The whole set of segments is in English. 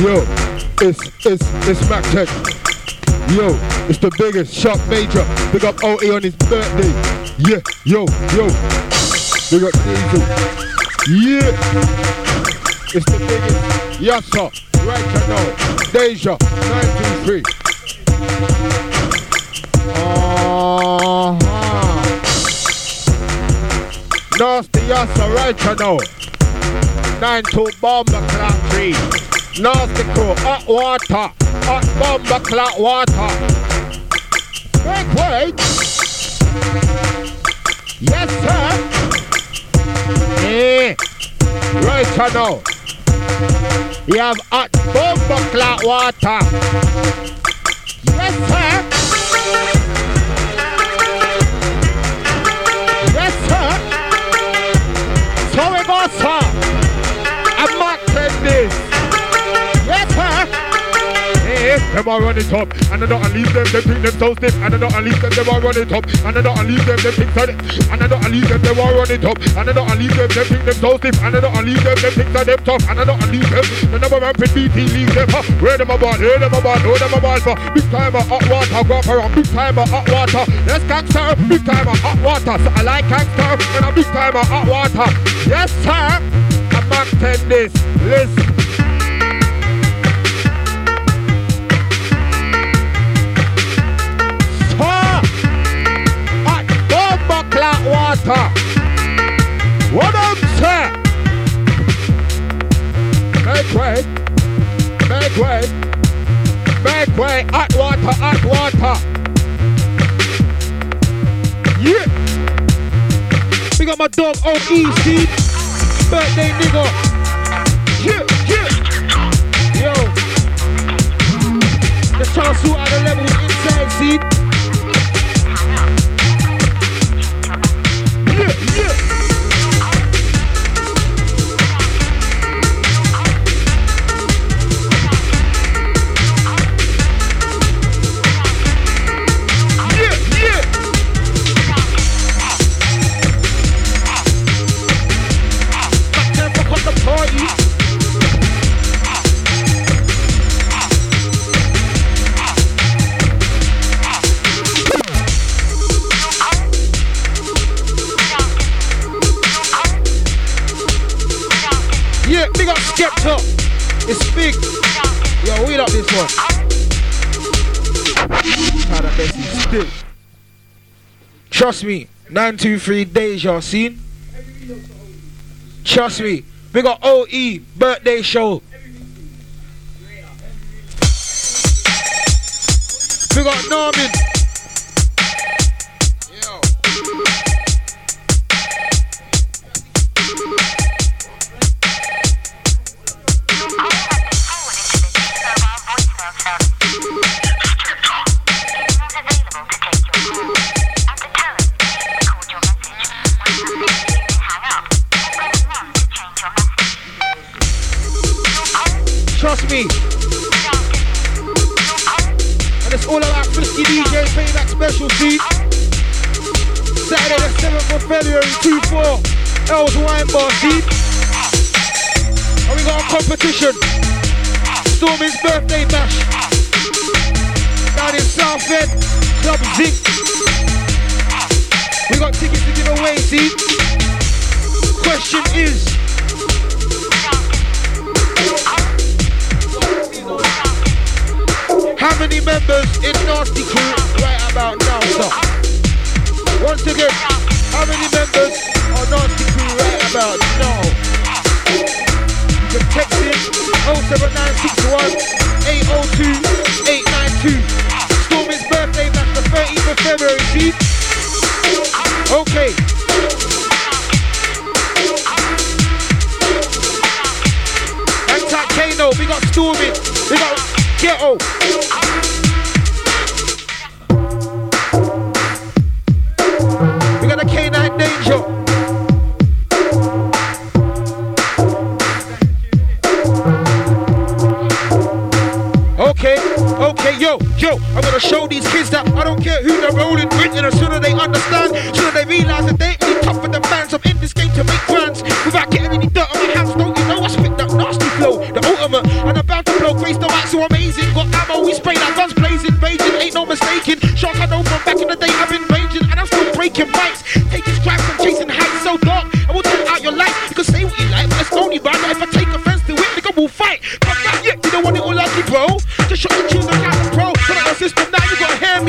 Yo. It's, it's, it's Mac Tech. Yo, it's the biggest shock major. Big up OE on his birthday. Yeah, yo, yo. Big up Diesel. Yeah. It's the biggest. Yes. Right you know. Deja. 923. Uh-huh. Nasty yes. Right you know. 9-2 bomber clock 3. Nasty crew. Hot water. Hot bomber clock water. Wait, wait. Yes, sir. Eh. Right you know. You have hot bomber clock water. Yes, sir. Them all run it up, and I don't leave them, they think them so stiff, and I don't leave them, they run it up, and I don't leave them, they think so, and I don't leave them, they run it up, and I don't leave them, they think them so stiff, and I don't leave them, they think so them tough, and I don't leave them, the number one fit BT leave them, where them about, where them about, where them about, for? Big time of hot water, go up around, big time of hot water, yes gangster, big time of hot water, so I like gangster, and a big time of hot water, yes sir, I'm back 10 this, listen. Clock water. What up, sir? Make way. Make way. Make way. Hot water, hot water. Yeah. We got my dog OEC. Birthday nigga. Yeah, yeah. Yo. The chance are the levels inside, see? Up It's big. Yo, wheel up this one. Still. Trust me, 923 days y'all seen. Trust me, we got OE birthday show. We got Norman. Stormin's birthday bash. Down in Southend, Club Zinc. We got tickets to give away, see? Question is, How many members in Nasty Crew right about now, sir? Once again, how many members are Nasty Crew right about now? Text in 07961 802 892. Stormy's birthday, that's the 13th of February, see? Okay. Antac Kano, we got Stormy, we got Ghetto. Show these kids that I don't care who they're rolling with, and as soon as they understand, sooner they realize that they ain't tough for the fans. I'm in this game to make fans without getting any dirt on my hands. Don't you know I spit that nasty flow, the ultimate, and I'm about to blow. Grace the wax so amazing. Got ammo, we spray that guns blazing, raging, ain't no mistaking. Shark I know from back in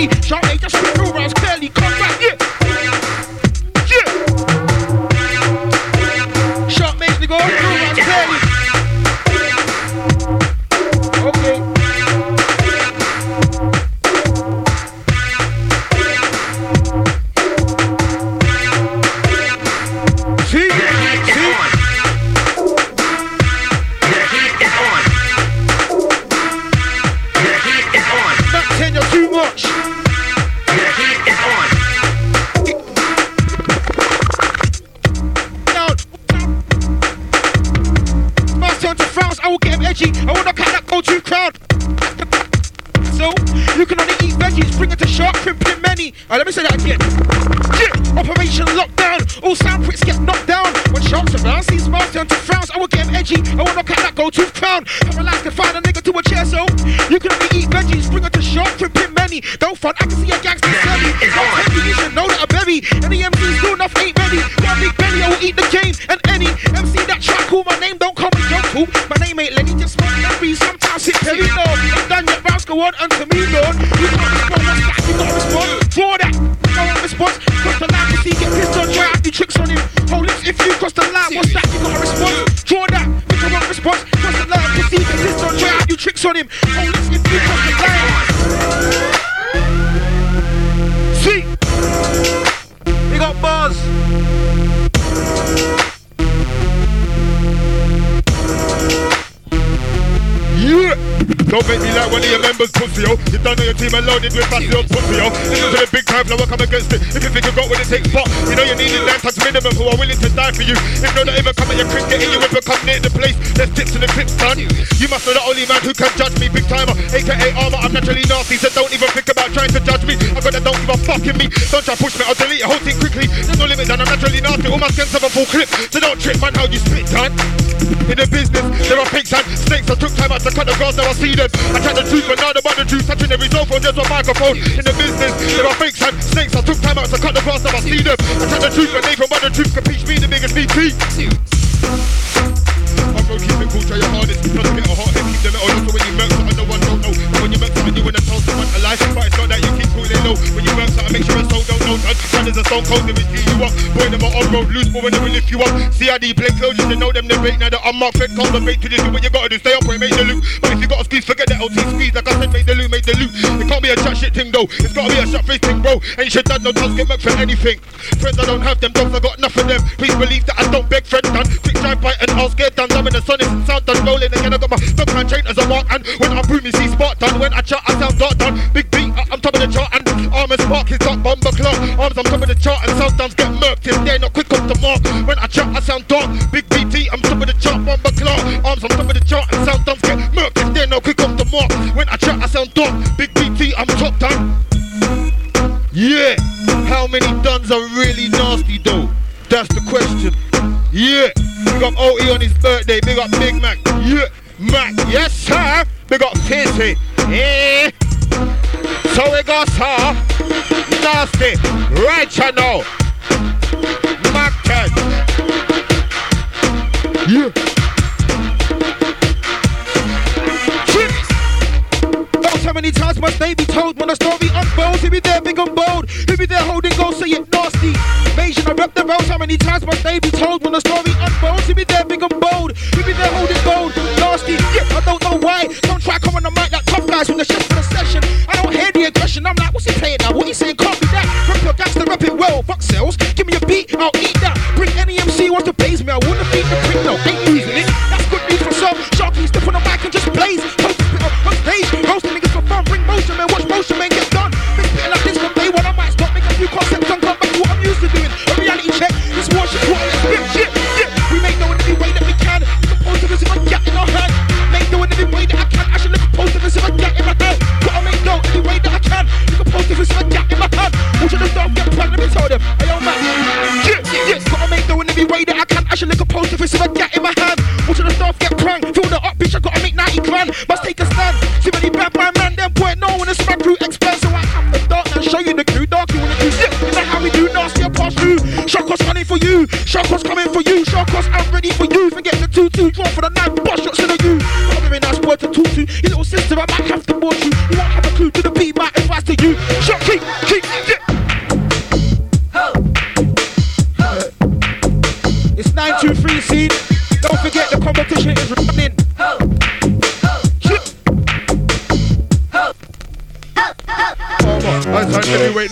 me. Shark, hey, just see smiles turn to frowns, I will get him edgy. I knock cut that go-to crown. Paralyzed to find a nigga to a chair, so you can only eat veggies, bring it to shark, crimping many. Don't front, I can see a gangster selling. Tell you should know that I bury. And the MC's good enough ain't ready. A big belly, I will eat the game. And any MC that try call my name, don't call me John Cool. Don't know your team are loaded with fussy old pussy, yo. Listen to the big time flow, come against it. If you think you got what it takes, but you know you need a nine times minimum who are willing to die for you. If no, not even come at your cricket in you if come near the place. There's tips in the clips, son. You must know the only man who can judge me, big timer, aka armor. I'm naturally nasty, so don't even think about trying to judge me. I got that don't give a fuck in me. Don't try push me, I'll delete your whole thing quickly. There's no limit, and I'm naturally nasty. All my skins have a full clip, so don't trip, man how you spit, son. In the business, there are pigs and snakes. I took time out to cut the grass, now I see them. I tried the truth, but now the mother truth. Touching every cell phone, there's a microphone. In the business, there are fakes and snakes. I took time out to cut the grass, now I see them. I tried the truth, but they from mother truth can teach me the biggest VP. I'm gonna keep it cool, try your hardest. Try to get a hot head, keep the metal low. So when you murk something, no one don't know. But when you murk something, you in a toast, someone alive. But it's not that you keep cooling low. When you murk something, make sure it's don't know. Son, son is a stone cold, they will you up. Boy, them are on road, loose, but when they lift you up. CID play close, you know them, they bait. Now the unmarked fed comes the bait to this. What you gotta do, stay up, make the loot. But if you got a squeeze, forget that OT squeeze. Like I said, make the loot, make the loot. It can't be a chat shit thing though. It's gotta be a shot face thing, bro. And you should done no dogs get murked for anything. Friends, I don't have them, dogs, I got enough of them. Please believe that I don't beg friends done. Quick drive by and I'll get done. I'm in the sun, it's sound done rolling spark is up, bomber clock. Arms, I'm top of the chart. And sometimes get murked if they're not quick off the mark. When I chat, I sound dark. Big BT, I'm top of the chart, bomber clock. Arms, I'm top of the chart. And sometimes get murked if they're not quick off the mark. When I chat, I sound dark. Big BT, I'm top done. Yeah. How many duns are really nasty though? That's the question. Yeah. Big up OE on his birthday. Big up Big Mac. Yeah. Mac. Yes, sir. Big up Fizzy. Many times must they be told when the story unfolds? He be there big and bold. He be there holding gold, nasty. Yeah, I don't know why. Don't try come on the mic like tough guys when the chef for the session. I don't hear the aggression. I'm like, what's he playing now? What he saying? Be that. Rep your gangster, rep it well. Fuck sales. Give me a beat, I'll eat that.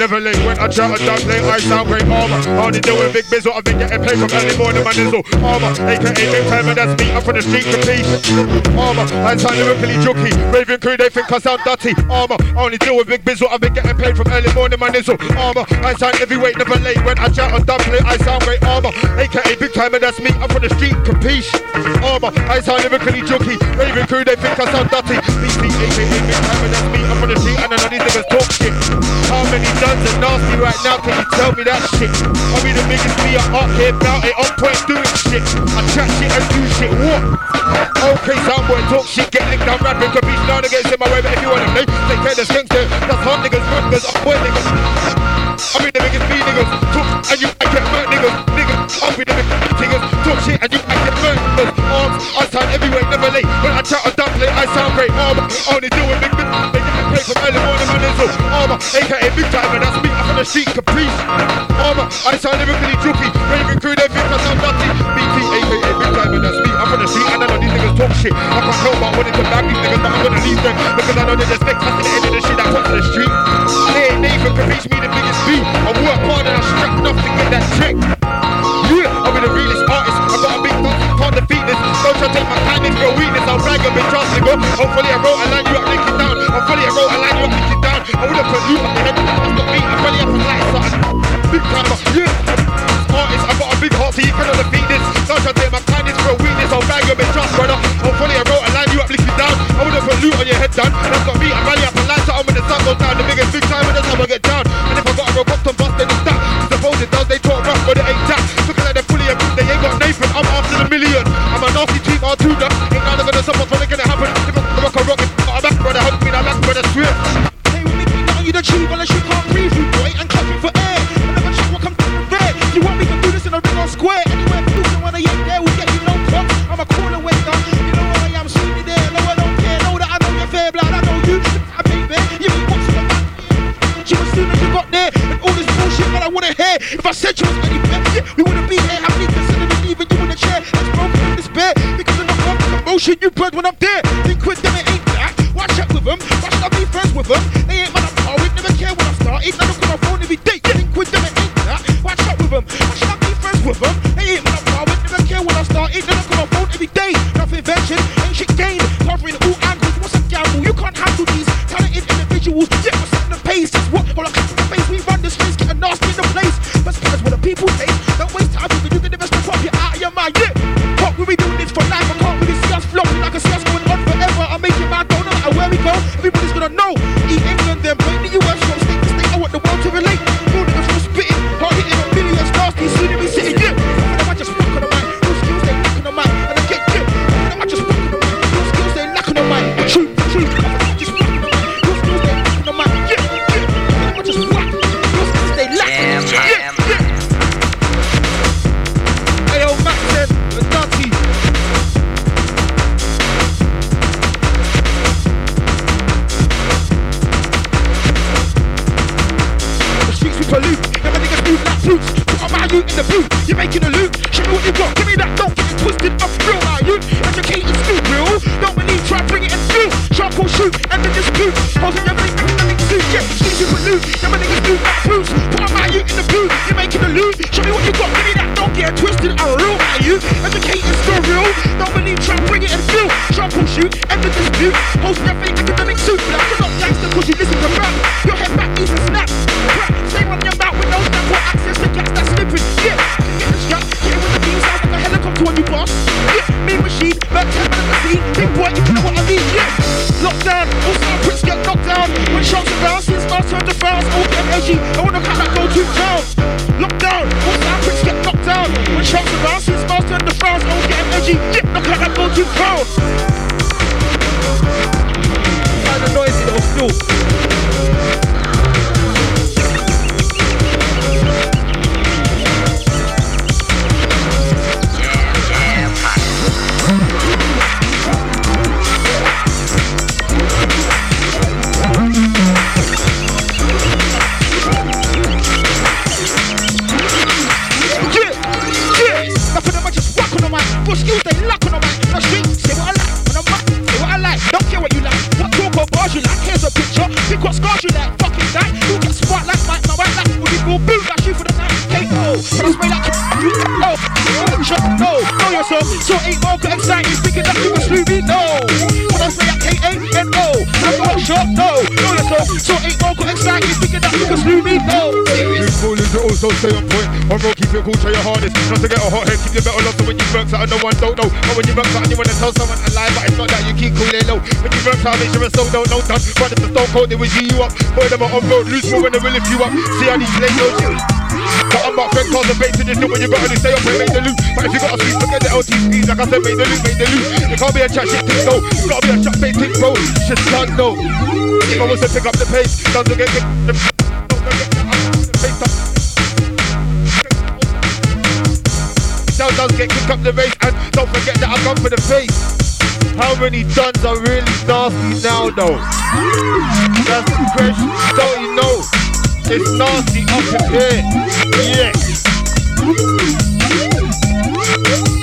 leveling when I try to dump lane, I sound great armor. Hard to deal with big biz, what I've been getting paid from early morning, man, is all armor. AKA Big Pammer, that's me, I'm from the street to compete. Armor, I sound lyrically jokey. Raven crew, they think I sound dirty. Armor, I only deal with big biz, what I've been getting paid from early morning, man, is all armor. I sound heavyweight, never late when I try to dump lane, I sound great armor. AKA Big Pammer, that's me, I'm from the street to compete. Armor, I sound lyrically jokey. Raven crew, they think I sound dirty. BC, AKA Big Pammer, that's me, I'm from the street many nuns are nasty right now, can you tell me that shit? I be the niggas be up here, bout it, on point doing shit. I chat shit and do shit, what? Okay, soundboy, talk shit, get licked, down, rapping, could be none against in my way, but if you wanna make take care of the gangster, that's hard niggas, rappers, I'm boy niggas. I be the biggest be niggas, talk and you, I get murk niggas, niggas, I'll be the biggest niggas, niggas, talk shit and you, I get murk niggas, arms, I sound everywhere, never late, when I chat, I don't I sound great, arm, only doing big, big, big, but early morning man is armor, aka big time, and that's me. I'm on the street caprice. Armor, I sound lyrically droopy. Raving crew, they think I sound nutty. BT, aka big time, and that's me. I'm on the street, don't know these niggas talk shit. I can't help but wanting to bag these niggas, but I'm gonna leave them because I know they just next to the end of the shit that comes to the street. They ain't even can me the biggest beat. I work hard and I strap enough to get that check. Yeah, I'm the realest artist. I got a big dog, can't defeat this. Don't try to take my kindness for weakness. I'll brag a bit, trust me, bro. Hopefully I wrote a line you I'm fully a road and line, you up and down. I would've put you up the head, but me, I'm ready up and lights also stay on point. On road, keep your cool, try your hardest. Not to get a hot head, keep your better lost. So when you work out, no one don't know. But when you work out you wanna tell someone a lie, but it's not that you keep cool, they low. When you work out, make sure it's so don't know done. But it's a stone cold, they will G you up. Boy, them are on road, loose more when they will lift you up. See how these ladies but I'm not friend cause the base in this when you gotta stay up and make the loop. But if you got a sweep, forget the LTCs, like I said, make the loop, make the loop. You can't be a chat shit thing though. You gotta be a chat face thing, bro. Shit's done though. If I was to pick up the pace, to get the Down, get kicked up the race, and don't forget that I've gone for the face. How many duns are really nasty now, though? That's the question, don't you know? It's nasty up in here. Yeah.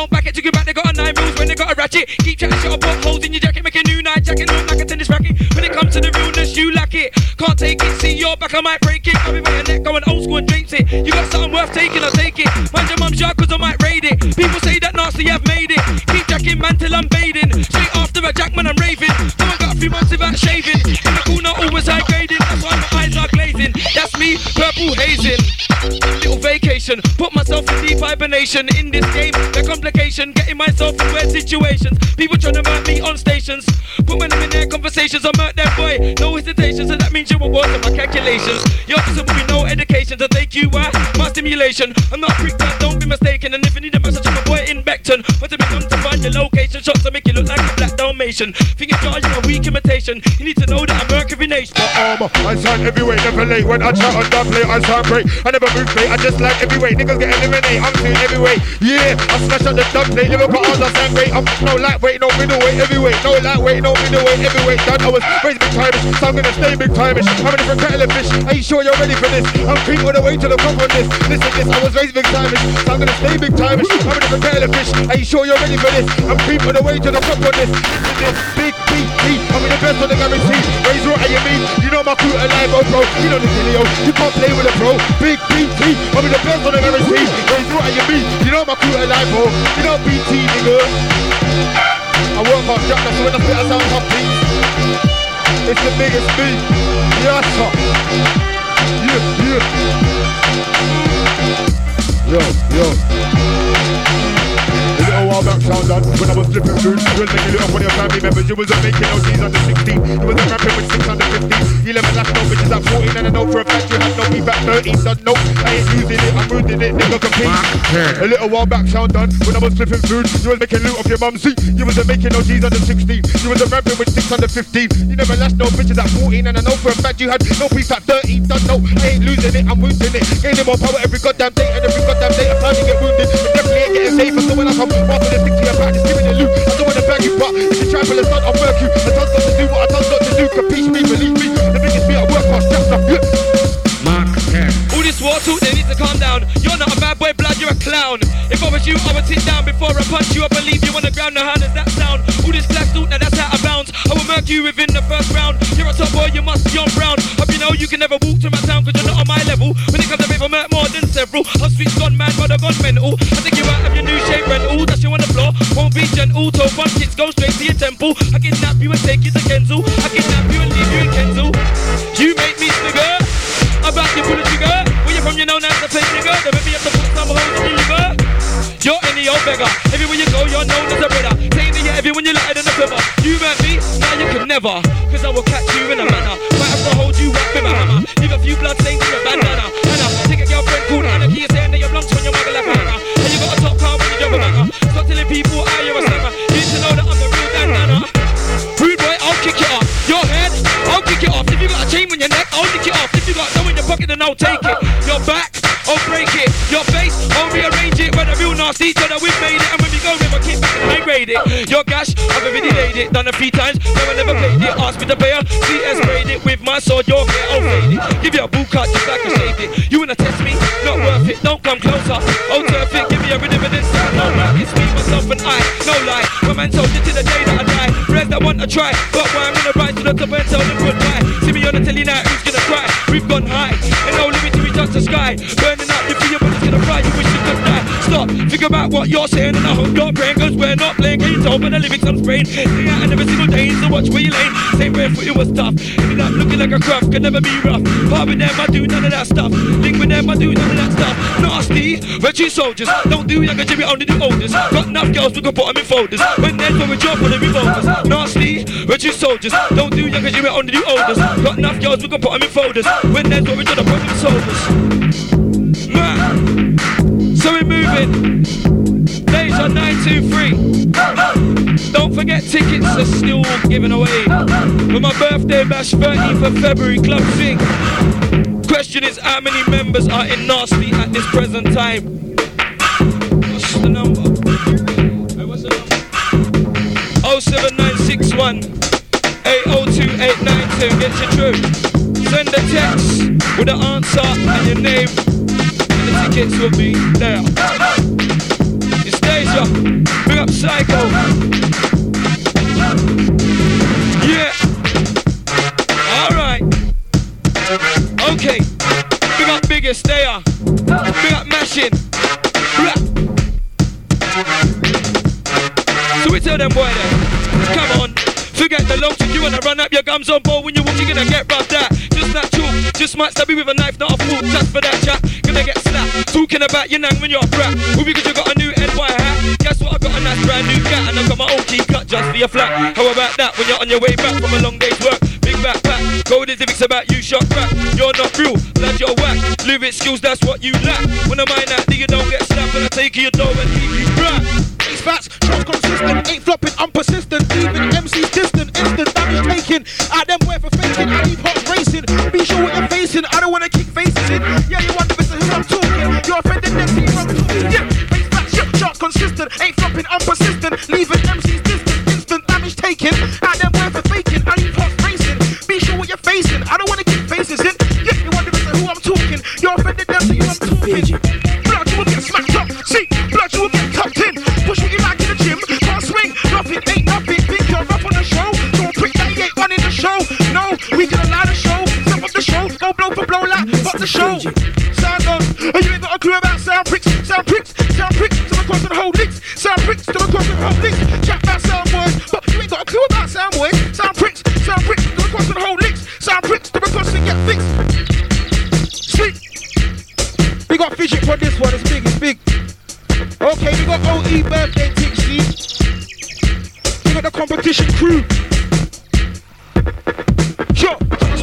Don't back it. Took you back. They got a nine rules when they got a ratchet. Keep chatting shit up, put holes in your jacket. Make a new night jacket. Look like a tennis racket. When it comes to the realness, you lack it. Can't take it. See your back, I might break it. Got me by your neck, going old school and drapes it. You got something worth taking, I'll take it. Mind your mum's yard, cause I might raid it. People say that nasty, I've made it. Keep jacking man till I'm bathing. Straight after a jack, man, I'm raving. No one got a few months without shaving. Glazing. That's me, purple hazing. Little vacation, put myself in deep hibernation. In this game, the complication, getting myself in weird situations. People trying to murk me on stations. Put when I'm in their conversations, I murk that boy. No hesitation, so that means you will water my calculations. Your officer will be no education to take you out. My stimulation, I'm not freaked out, don't be mistaken. And if you need a message, I'm boy in Beckton. Want to be come to find your location, shots to make you look like a black Dalmatian. Think it's charging a weak imitation. You need to know that I'm Mercury Nation. armor. I sound heavyweight, never late. When I chat on that play, I sound great. I never move late, I just like heavyweight. Niggas get eliminated, I'm too heavyweight. Yeah, I smash on the dub plate, Liverpool arms, I sound great. I'm no lightweight, no middleweight, heavyweight. No lightweight, no middleweight, heavyweight. Done, I was raised big timeish, so I'm gonna stay big timeish. I'm a different kettle of fish. Are you sure you're ready for this? I'm creep all the way to the top on this. Listen this, I was raised big timeish, so I'm gonna stay big timeish. I'm a kettle of fish. Are you sure you're ready for this? I'm creep all the way to the top of this. This, big beat. I'm in the best on the guarantee. Raise what you mean? You know my crew alive, oh bro. You know the dealio. You can't play with a pro. Big BT. I'm in the best on the guarantee. Raise what you mean? You know my crew alive, oh. You know BT, nigga. I work hard, jack, that's when I spit a sound top. It's the biggest beat. Yes, sir. Yeah, yeah. Yo, yo. A while back, done. When I was flipping food, you was making it up on your family members. You wasn't making no G's under 16. You wasn't rapping with 6 under 15. 11 last no bitches at 14. And I know for a fact you had no beef at 13. Done no, I ain't using it, I'm rooting it, nigga compete. A little while back, sound done. When I was flipping food, you was making loot off your mum's seat. You wasn't making no G's under 16. You wasn't rapping with 6 under 15. You never last no bitches at 14. And I know for a fact you had no beef at 13. Done no, I ain't losing it, I'm wounding it. Gaining more power every goddamn day. And every goddamn day, I'm trying to get wounded. But definitely ain't getting safer. So when I come, after the to your back, just giving it loot. I don't wanna bag you, but if you try for the stunt, I'll murk you. I done got to do what I done got to do. Capiche me, believe me. The biggest beat I work hard, strapped up. All this war talk, they need to calm down. You're not a bad boy, blood, you're a clown. If I was you, I would sit down before I punch you up and leave you on the ground. Now, how does that sound? All this black talk, now that's out of bounds. I will murk you within the first round. You're a top boy, you must be on brown. Hope you know you can never walk to my town, cause you're not on my level. When it comes to rap, I murk more than several. I'll switch gone mad, but I gone mental. I think you're out of your new shape rental. That's you on the floor, won't be gentle. Toe one kicks, go straight to your temple. I kidnap you and take you to Kenzel. I kidnap you and leave you in Kenzel. You make me snigger. I'm about you pull the trigger. You from, you know that's the fake nigga. They make me have to put some holes in your liver. You're any old beggar. Everywhere you go, you're known as a brother. Saying to you everyone you lighter than a quiver. You met me, now you can never. Cause I will catch you in a manner. Have to hold you up with a hammer. Leave a few blood stains in your bandana. Anna, take a girlfriend called Anna. Keep saying that your lungs when your mother left Anna. And you got a top car when you drive a banger. Stop telling people then I'll take it. Your back, I'll break it. Your face, I'll rearrange it. When a real nasty, so that we've made it. And when we go, never keep back and high grade it. Your gash, I've already laid it. Done a few times, no one ever played it. Ask me to pay her, CS sprayed it with my sword. Your hair, I'll fade it. Give you a boot cut just like I shaved it. You wanna test me? Not worth it. Don't come closer. I'll turf it. Give me a rhythm and it's no rap. It's me, myself and I, no lie. My man told you to the day that I die. Friends that want to try, but why I'm gonna rise to the top and tell them goodbye. See me on the telly now, who's gonna cry? We've gone high, and no limit to we touch the sky. Burning think about what you're saying, and I hope your brain goes, we're not playing. Can you tell by the lyrics I'm spraying? Yeah, and every single day, so watch where you lane. Same barefoot, it was tough. Ended up looking like a craft, could never be rough. Part with them, I do none of that stuff. Link with them, I do none of that stuff. Nasty, retro soldiers. Don't do younger Jimmy, only do oldest. Got enough girls, we can put them in folders. When there's no job for the revolvers. Nasty, retro soldiers. Don't do younger Jimmy, only do oldest. Got enough girls, we can put them in folders. When there's no job, put them in soldiers. So we're 923. Don't forget tickets are still given away. For my birthday bash 13th of February, Club Sing. Question is how many members are in Nasty at this present time? What's the number? Hey, what's the number? 07961 802892. Get your through. Send a text with the answer and your name, and the tickets will be there. Deja. Big up Psycho. Yeah. Alright. Okay. Big up biggest there. Big up mashing. So we tell them boy there. Come on. Forget the long you wanna run up your gums on board when you walk, you're gonna get rubbed out. Just chalk, just might stab you with a knife, not a fork. Just for that chat, gonna get slapped. Talking about your nang when you're a brat. Well, because you got a new NY. Guess what? I got a nice brand new cat, and I got my own key cut just for your flat. How about that when you're on your way back from a long day's work? Big backpack, cold as if it's about you shot crack. You're not real, lad, you're whack. Lyric skills, that's what you lack. When I mind that, you don't get slapped, and I take your dough and leave you brat. These fats, trust consistent, ain't flopping, I'm persistent. Even MC's distant, instant damage taken. Out them way for faking, I keep hot racing. Be sure what you're facing, I don't wanna kick faces in. Yeah, you wonder this is who I'm talking. You're offended next to you, I'm talking. Yeah, consistent, ain't flopping, I'm persistent. Leaving MC's distant, instant damage taken. Out them way for faking, I keep hot racing. Be sure what you're facing, I don't wanna kick faces in. Yeah, you wonder is who I'm talking. You're offended next to you, I'm talking. Blood, you will get smacked up. See, blood, you will get tucked in. Push what you like in the gym. Can't swing, nothing, ain't nothing. Think you're rough on the show. Don't prick that he ain't running the show. No, we can allow the show. Step up the show. Go blow for blow like fuck the show. Sound on. And you ain't got a clue about sound pricks. Sound pricks, sound pricks. Across the whole licks. Sound pricks, to across the whole licks. Chat about sound boys. But you ain't got a clue about sound boys. Sound pricks, sound pricks. Across the whole licks. Sound pricks, across and get fixed. Sleep. We got fidget for this one. It's big, it's big. Okay, we got OE birthday Tixie. We got the competition crew.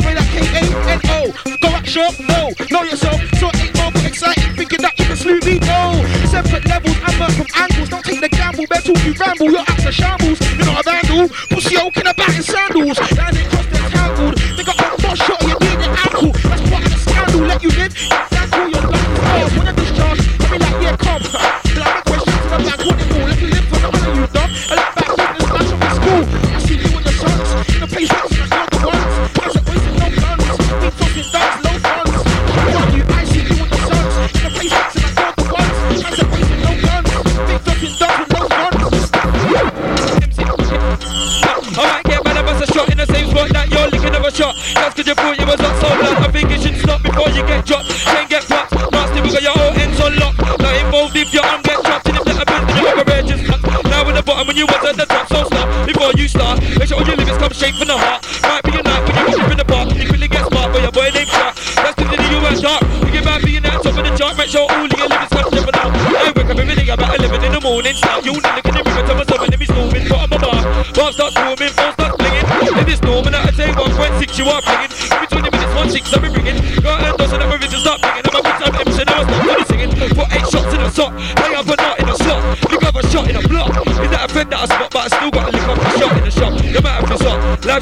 That K-A-N-O. Go up short, no, know yourself. So it ain't more exciting, thinking that you can slew me, no. Ramble. Your acts are shambles, you're not a vandal. Pussy about in sandals. Down it cross the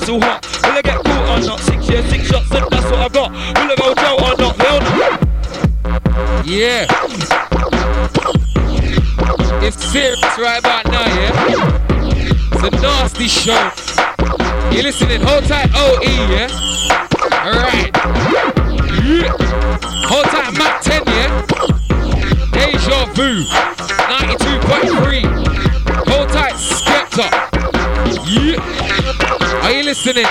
so hot. Will I get caught or not? Six years, six shots, and that's what I got. Will I go jail or not? Hell no. Yeah. It's serious right about now, yeah? It's a nasty show. You're listening, hold tight, OE, yeah? From day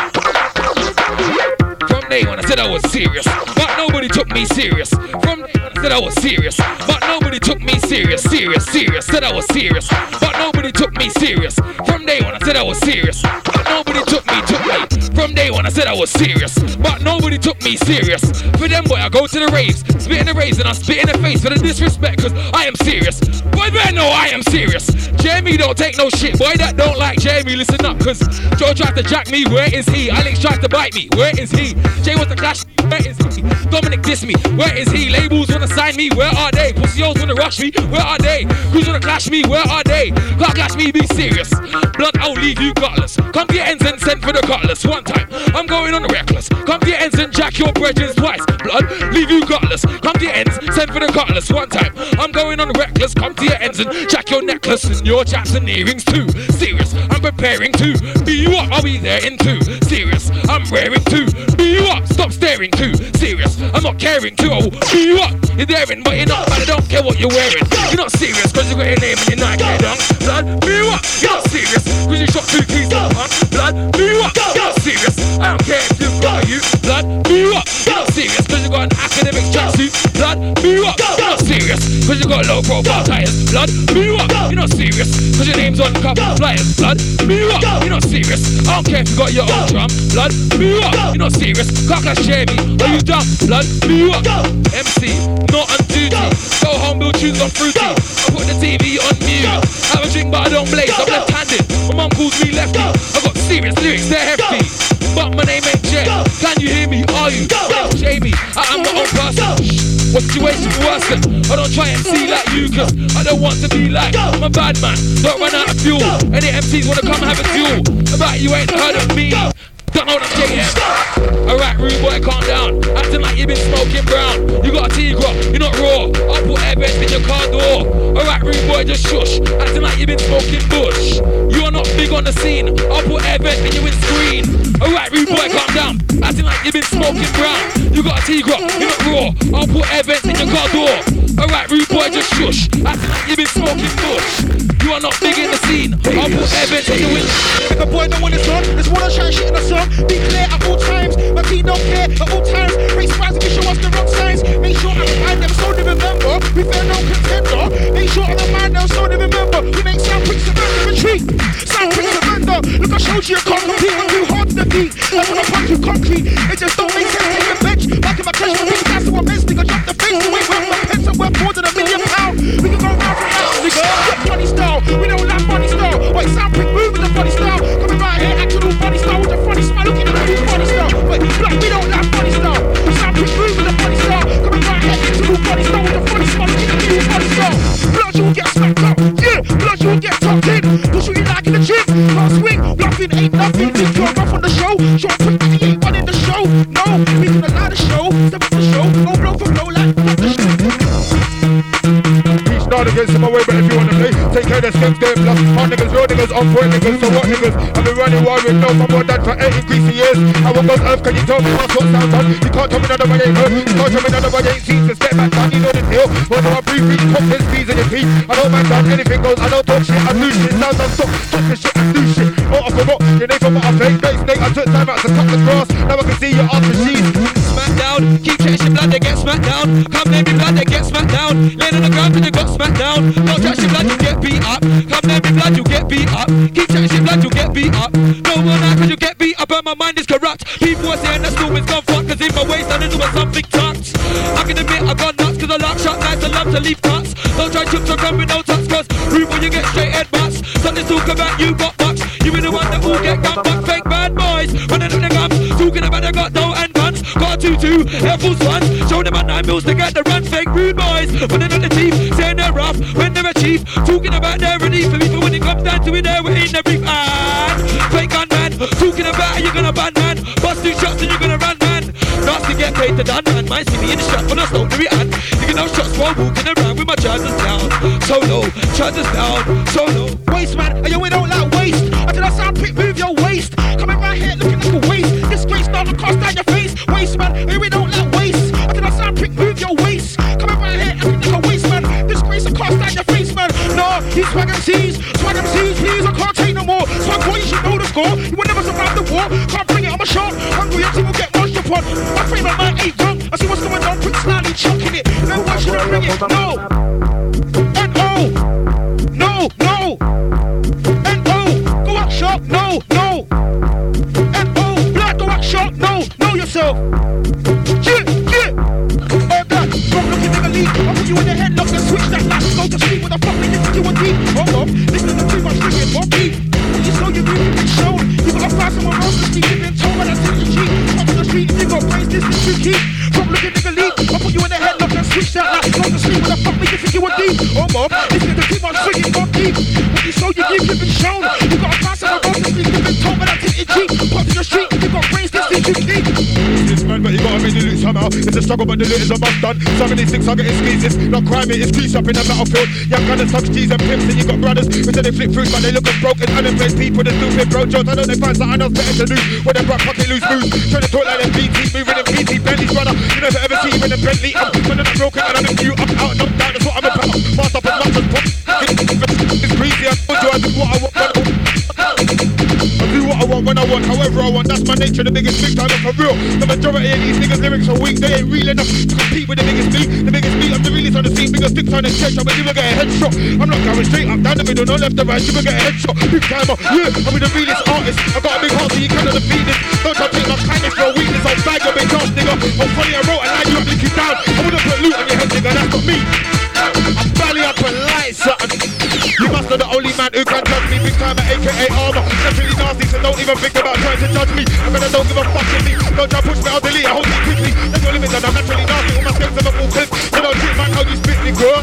when I said I was serious, but nobody took me serious. From day when I said I was serious, but nobody took me serious, serious, serious. Said I was serious, but nobody took me serious. From day when I said I was serious, but nobody took me, took me. From day one I said I was serious, but nobody took me serious. For them boy, I go to the raves, spit in the raves, and I spit in the face for the disrespect, cause I am serious. Boy, better know I am serious. Jamie don't take no shit, boy that don't like Jamie, listen up, cause Joe tried to jack me, where is he? Alex tried to bite me, where is he? Jay wants to clash, me, where is he? Dominic diss me, where is he? Labels wanna sign me, where are they? Pussyos wanna rush me, where are they? Who's wanna clash me, where are they? Can't clash me, be serious. Blood, I'll leave you gutless. Come get ends and send for the cutlass. One time, I'm going on reckless. Come get ends and jack your brethren twice. Blood, leave you gutless. Come your ends, send for the cutlass. One time, I'm going on reckless. Come to your and jack your necklace and your chaps and earrings too. Serious, I'm preparing to be up. I'll be there in two. Serious, I'm raring to be you up. Stop staring too. Serious, I'm not caring to. Oh, be you up. You're daring, but you're not. But I don't care what you're wearing. You're not serious because you got your name and you're not Nike dunk. Blood, be you up. You're not serious because you shot two keys Blood, be you up. You're not serious. I don't care if you've got you. Blood, be you up. You're not serious because you got an academic tracksuit. Blood, be you up. You're not serious because you got low profile tires. Blood, you up. You're not serious because your name's on a couple flyers. Blood, you up. You're not serious. I don't care if you got your own drum. Blood, you up. You're not serious. Can't clash Jamie. Are you dumb? Blood, you up. MC, not on duty. Go home, build tunes on fruity. I put the TV on mute. Have a drink, but I don't blaze. I'm left-handed. My mum calls me lefty. I got serious lyrics, they're hefty. But my name ain't Jet. Can you hear me? Are you? I'm Jamie. I am my own person. What situation worse than? I don't try and see like you, cause I don't want to be like I'm a bad man. Don't run out of fuel. Any MCs wanna come have a duel. About you ain't heard of me. Don't know that JM. Alright, rude boy, calm down. Acting like you've been smoking brown. You got a T-Grop, you're not raw. I'll put airbeds in your car door. Alright, rude boy, just shush. Acting like you've been smoking bush. You are not big on the scene. I'll put airbeds in your windscreen. Alright, rude boy, calm down. Acting like you've been smoking brown. You got a T-Grop, you're not raw. I'll put airbeds in your car door. Alright, rude boy, just shush. Acting like you've been smoking bush. You are not big in the scene. I'll put airbeds in your windscreen. If a boy know when it's on, there's one shine shit in the sun. Be clear at all times. My team don't care at all times. Race fans if you show us the wrong signs. Make sure I remind them so they remember. We fair no contender. Make sure I remind them so they remember. We make sound quick surrender retreat. Sound quick surrender. Look, I showed you a can't compete. I'm too hard to defeat. That's when I punch you concrete. It just don't make sense. Take the bench. Back in my clutch. My big that's what best. Nigga, drop the fence. Wait, wait, my pence are worth more than a million pounds. We can go round for round, nigga. Get funny style. We don't like funny style. Wait, sound quick Blood, you get smacked up. Yeah, blood, you get tucked in. Push you like in the gym. Can't swing. Bluffing ain't nothing. Think you're rough on the show. Short quick, he ain't running the show. No, we gonna lie the show. Step up the show. No blow for blow like the show. Each night against my but if you wanna play, take care of the skinks, they bluff. Hard niggas, real niggas, on point niggas, so what niggas? I've been running wild with no my more than for 80 greasy years. I will go earth, can you tell me my thoughts sound done? You can't tell me none of my ain't heard. You can't tell me none of my ain't seen. So step back down, you know the deal. When I breathe, reach, pop this bees in your teeth. I don't mind down, anything goes. I don't talk shit, I do shit. Sounds on stop, talk this shit, I do shit. Oh, I forgot, your name from what I fake, base snake. I took time out to cut the grass. Now I can see your ass machine. Down, keep chasing blood, they get smacked down. Come name me blood, they get smacked down. Laying on the ground they got smacked down. Don't touch your blood, you get beat up. Come name me blood, you get beat up. Keep chasing blood, you get beat up. No more now, cause you get beat up, and my mind is corrupt. People are saying storm is gone fuck, cause in my waist I into a something tucks. I can admit I got nuts, cause I like shot nights and love to leave cuts. Don't try or come with no tucks, cause rude when you get straight head butts. Something talk about you got Got a two-two, Air Force Ones. Show them at nine mils to get the run. Fake rude boys, running on the teeth. Saying they're rough when they're a chief. Talking about their relief for but when it comes down to it, they're in the brief. And fake gun man, talking about you're gonna ban man. Bust two shots and you're gonna run man. Nasty get paid to done man. Might see me in the shot, but I stole the react. You can have shots while walking around with my trousers down. So low, trousers down, so low. Waste man, and yo, we don't like These swag MCs, swag MCs, please, I can't take no more. Swag boy, you should know the score. You will never survive the war. Can't up on. My favourite man ain't wrong. I freaking my ego. I see what's going on, quick slightly chucking it. No, why should I bring it? No. N-O. No, no. N-O. Go out shop. No, no. N-O. Black, go out shop. No, know yourself. Yeah, yeah. Air black. Don't look nigga lead. I'll put you in the headlock someone else to speak. You've been told by that city cheat. Up the street you got brains, this is too key. From looking nigga lead. I'll put you in the headlock and switch that light. Go to sleep with a fuck you think you a deep. Oh mom. Listen to too much singing. More deep. What you show you give, you've been shown. It's a struggle, but the loot is a must done. Some of these things are getting squeezes. Not crime, it's crease up in the battlefield. Young gunners, thugs, G's and pimps, and you got brothers. We say they flip fruits, but they look as broken. Unemployed people, the stupid bro jokes. I know they find something else better to lose. When they brought pocket loose moves. Trying to talk like them BT, moving them PT, Bentley's brother. You never ever see when a Bentley up. When I'm broken, and I'm you up, out, knocked down. That's what I'm about. Master up as much as pop. It's crazy, I told you I do what I want. I do what I want when I want, however I want. That's my nature, the biggest big time for real. The majority of these niggas' lyrics are weak. They ain't real enough to compete with the biggest me. The biggest me, I'm the realest on the scene. Biggest stick on the church. I'm gonna get a headshot. I'm not going straight up, down the middle, no left or right. You will get a headshot. Big timer, yeah. I'm the realest artist. I got a big heart, so you cannot defeat this. Don't try to take my kindness for a weakness. I'll bag your big ass, nigga. I'm funny, I wrote and line you up, lick you down. I wouldn't put loot on your head, nigga. That's not me. I'm belly up and light something. You must know the only man who can at AKA armor. Definitely nasty, so don't even think about trying to judge me. I mean, I don't give a fuck with me. Don't try to push me, I'll delete. I hold it quickly. There's no limit, and I'm naturally nasty. All my skills are full clip. So don't treat man how you spit me, girl.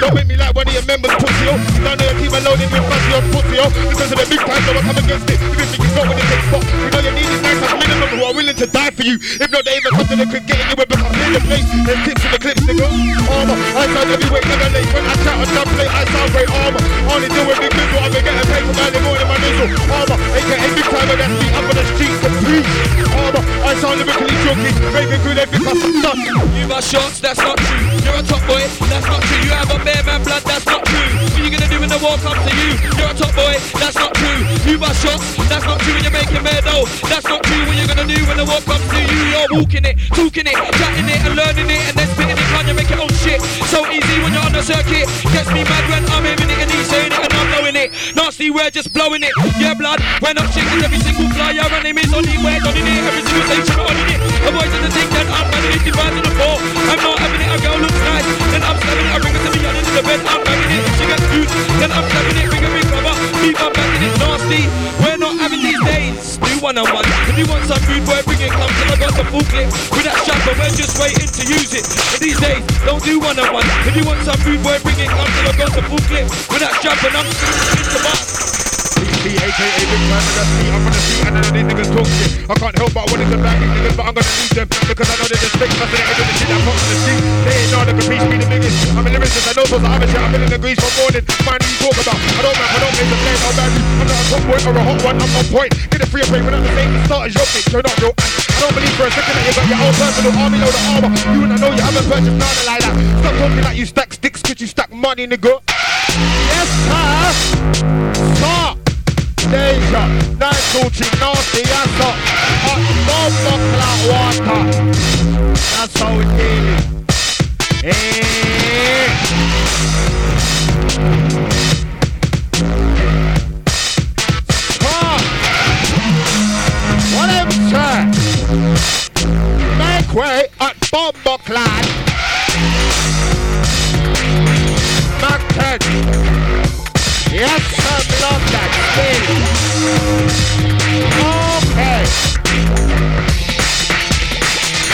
Don't make me like one of your members, pussy, yo. Down there, keep me loaded with fussy, yo, pussy, yo. Because of the big time, so I come against it. You think you got when it takes spot. You know you need these nice as minimum who are willing to die for you. If not, they even come to the getting you become in the place. There's tips in the clips, nigga. Armor, I sound heavyweight, never late. When I shout and dub play, I sound great armor. Only do it big visual, I've been getting paid from early morning, my nizzle. Armor, aka big time, and that's me up on the streets to preach. Armor, I sound lyrically chunky, making good every custom stuff. You bust shots, that's not true. You're a top boy, that's not true. You have a bare man blood, that's not true. What you gonna do when the war comes to you? You're a top boy, that's not true. You bust shots, that's not true. When you're making bare dough, that's not true. What you gonna do when the war comes to you? You're walking it, talking it, chatting it, and learning it, and then spitting it. Can't you make your own shit? So easy when you're on the circuit. Gets me mad when I'm aiming it and he's saying it and I'm blowing it. Nasty, we're just blowing it. Yeah, blood, we're not shaking every single flyer. And name is only we're done in it. Every single station on it. Avoid the thing that I'm manning it, divided in the four. I'm not having it, a girl looks nice. Then I'm slapping it, I bring it to me, and into the bed, I'm banging it. She gets food, then I'm slapping it, bring a big rubber. Keep on banging it nasty. We're not having these days. Do one on one. If you want some food, boy, bring it. Come till I got the full clip. With that strapper, we're just waiting to use it. But these days, don't do one on one. If you want some food, boy, bring it. Come till I got the full clip. With that strapper, I'm just into box. B, aka Big Man, that's me. I'm on the street and none of these niggas talk shit. I can't help but wanting to bag these niggas, but I'm gonna lose them because I know they're just fake fascinated with the shit that comes on the street. They ain't know the capiche be the biggest. I'm a lyricist, I know those other shit. I've been in the grease for morning. Mind you talk about. I don't rap, I don't make the play, how bad I'm not a top boy or a hot one, I'm on point. Get a free break, we're not the same start as your bitch. You're not your ass. I don't believe for a second that you got your own personal army load of armor. You and I know you haven't purchased nada like that. Stop talking like you stack sticks, cause you stack money, nigga. Yes, sir. Stop. Danger, night coaching, nasty, yes sir. Hot bomb water. That's how it. Eh. Stop. What am I Make way at bomb buckle. Mark 10. Yes, sir, love that spin. Okay.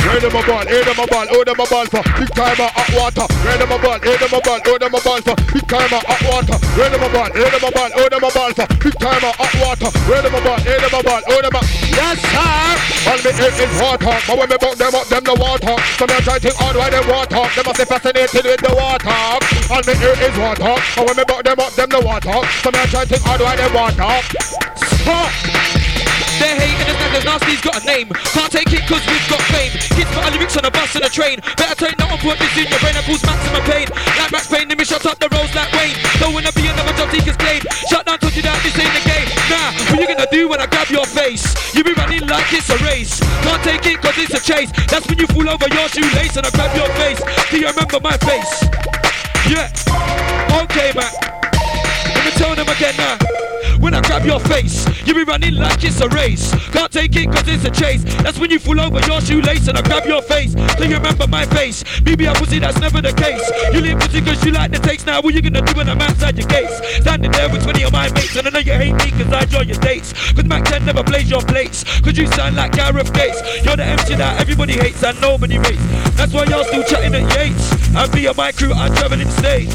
Where them a ball, here them a ball, oh them a ball for big time of hot water. Where them a ball, here them a ball, oh them a ball for big time of hot water. Where them a ball, here them a ball, oh them a ball for big time of hot water. Where them a ball, here them a ball, oh them a Yes sir. All me it is water, but when me buck them up, them the water. So me try to hard why them water. Them must be fascinated with the water. All me it is water, but when me buck them up, them the water. So me try to hard why them water. Stop. They're hating us like nasty's got a name. Can't take it cause we've got fame. Kids put our lyrics on a bus and a train. Better take no one put this in your brain and cause maximum pain. Like Max Payne, let me shut up the roads like Wayne. Don't wanna be another job seeker's claim. Shut down, told you that this ain't the game. Nah, what you gonna do when I grab your face? You be running running like it's a race. Can't take it cause it's a chase. That's when you fall over your shoelace and I grab your face. Do you remember my face? Yeah. Okay, man. Let me tell them again now. I grab your face, you be running like it's a race. Can't take it cause it's a chase. That's when you fall over your shoelace and I grab your face. Do you remember my face? Maybe I pussy, that's never the case. You live pussy cause you like the taste. Now what you gonna do when I'm outside your gates? Standing there with 20 of my mates and I know you hate me cause I draw your dates. Cause Mac 10 never plays your plates. Cause you sound like Gareth Gates. You're the MC that everybody hates and nobody rates. That's why y'all still chatting at Yates. And me and my crew are traveling states.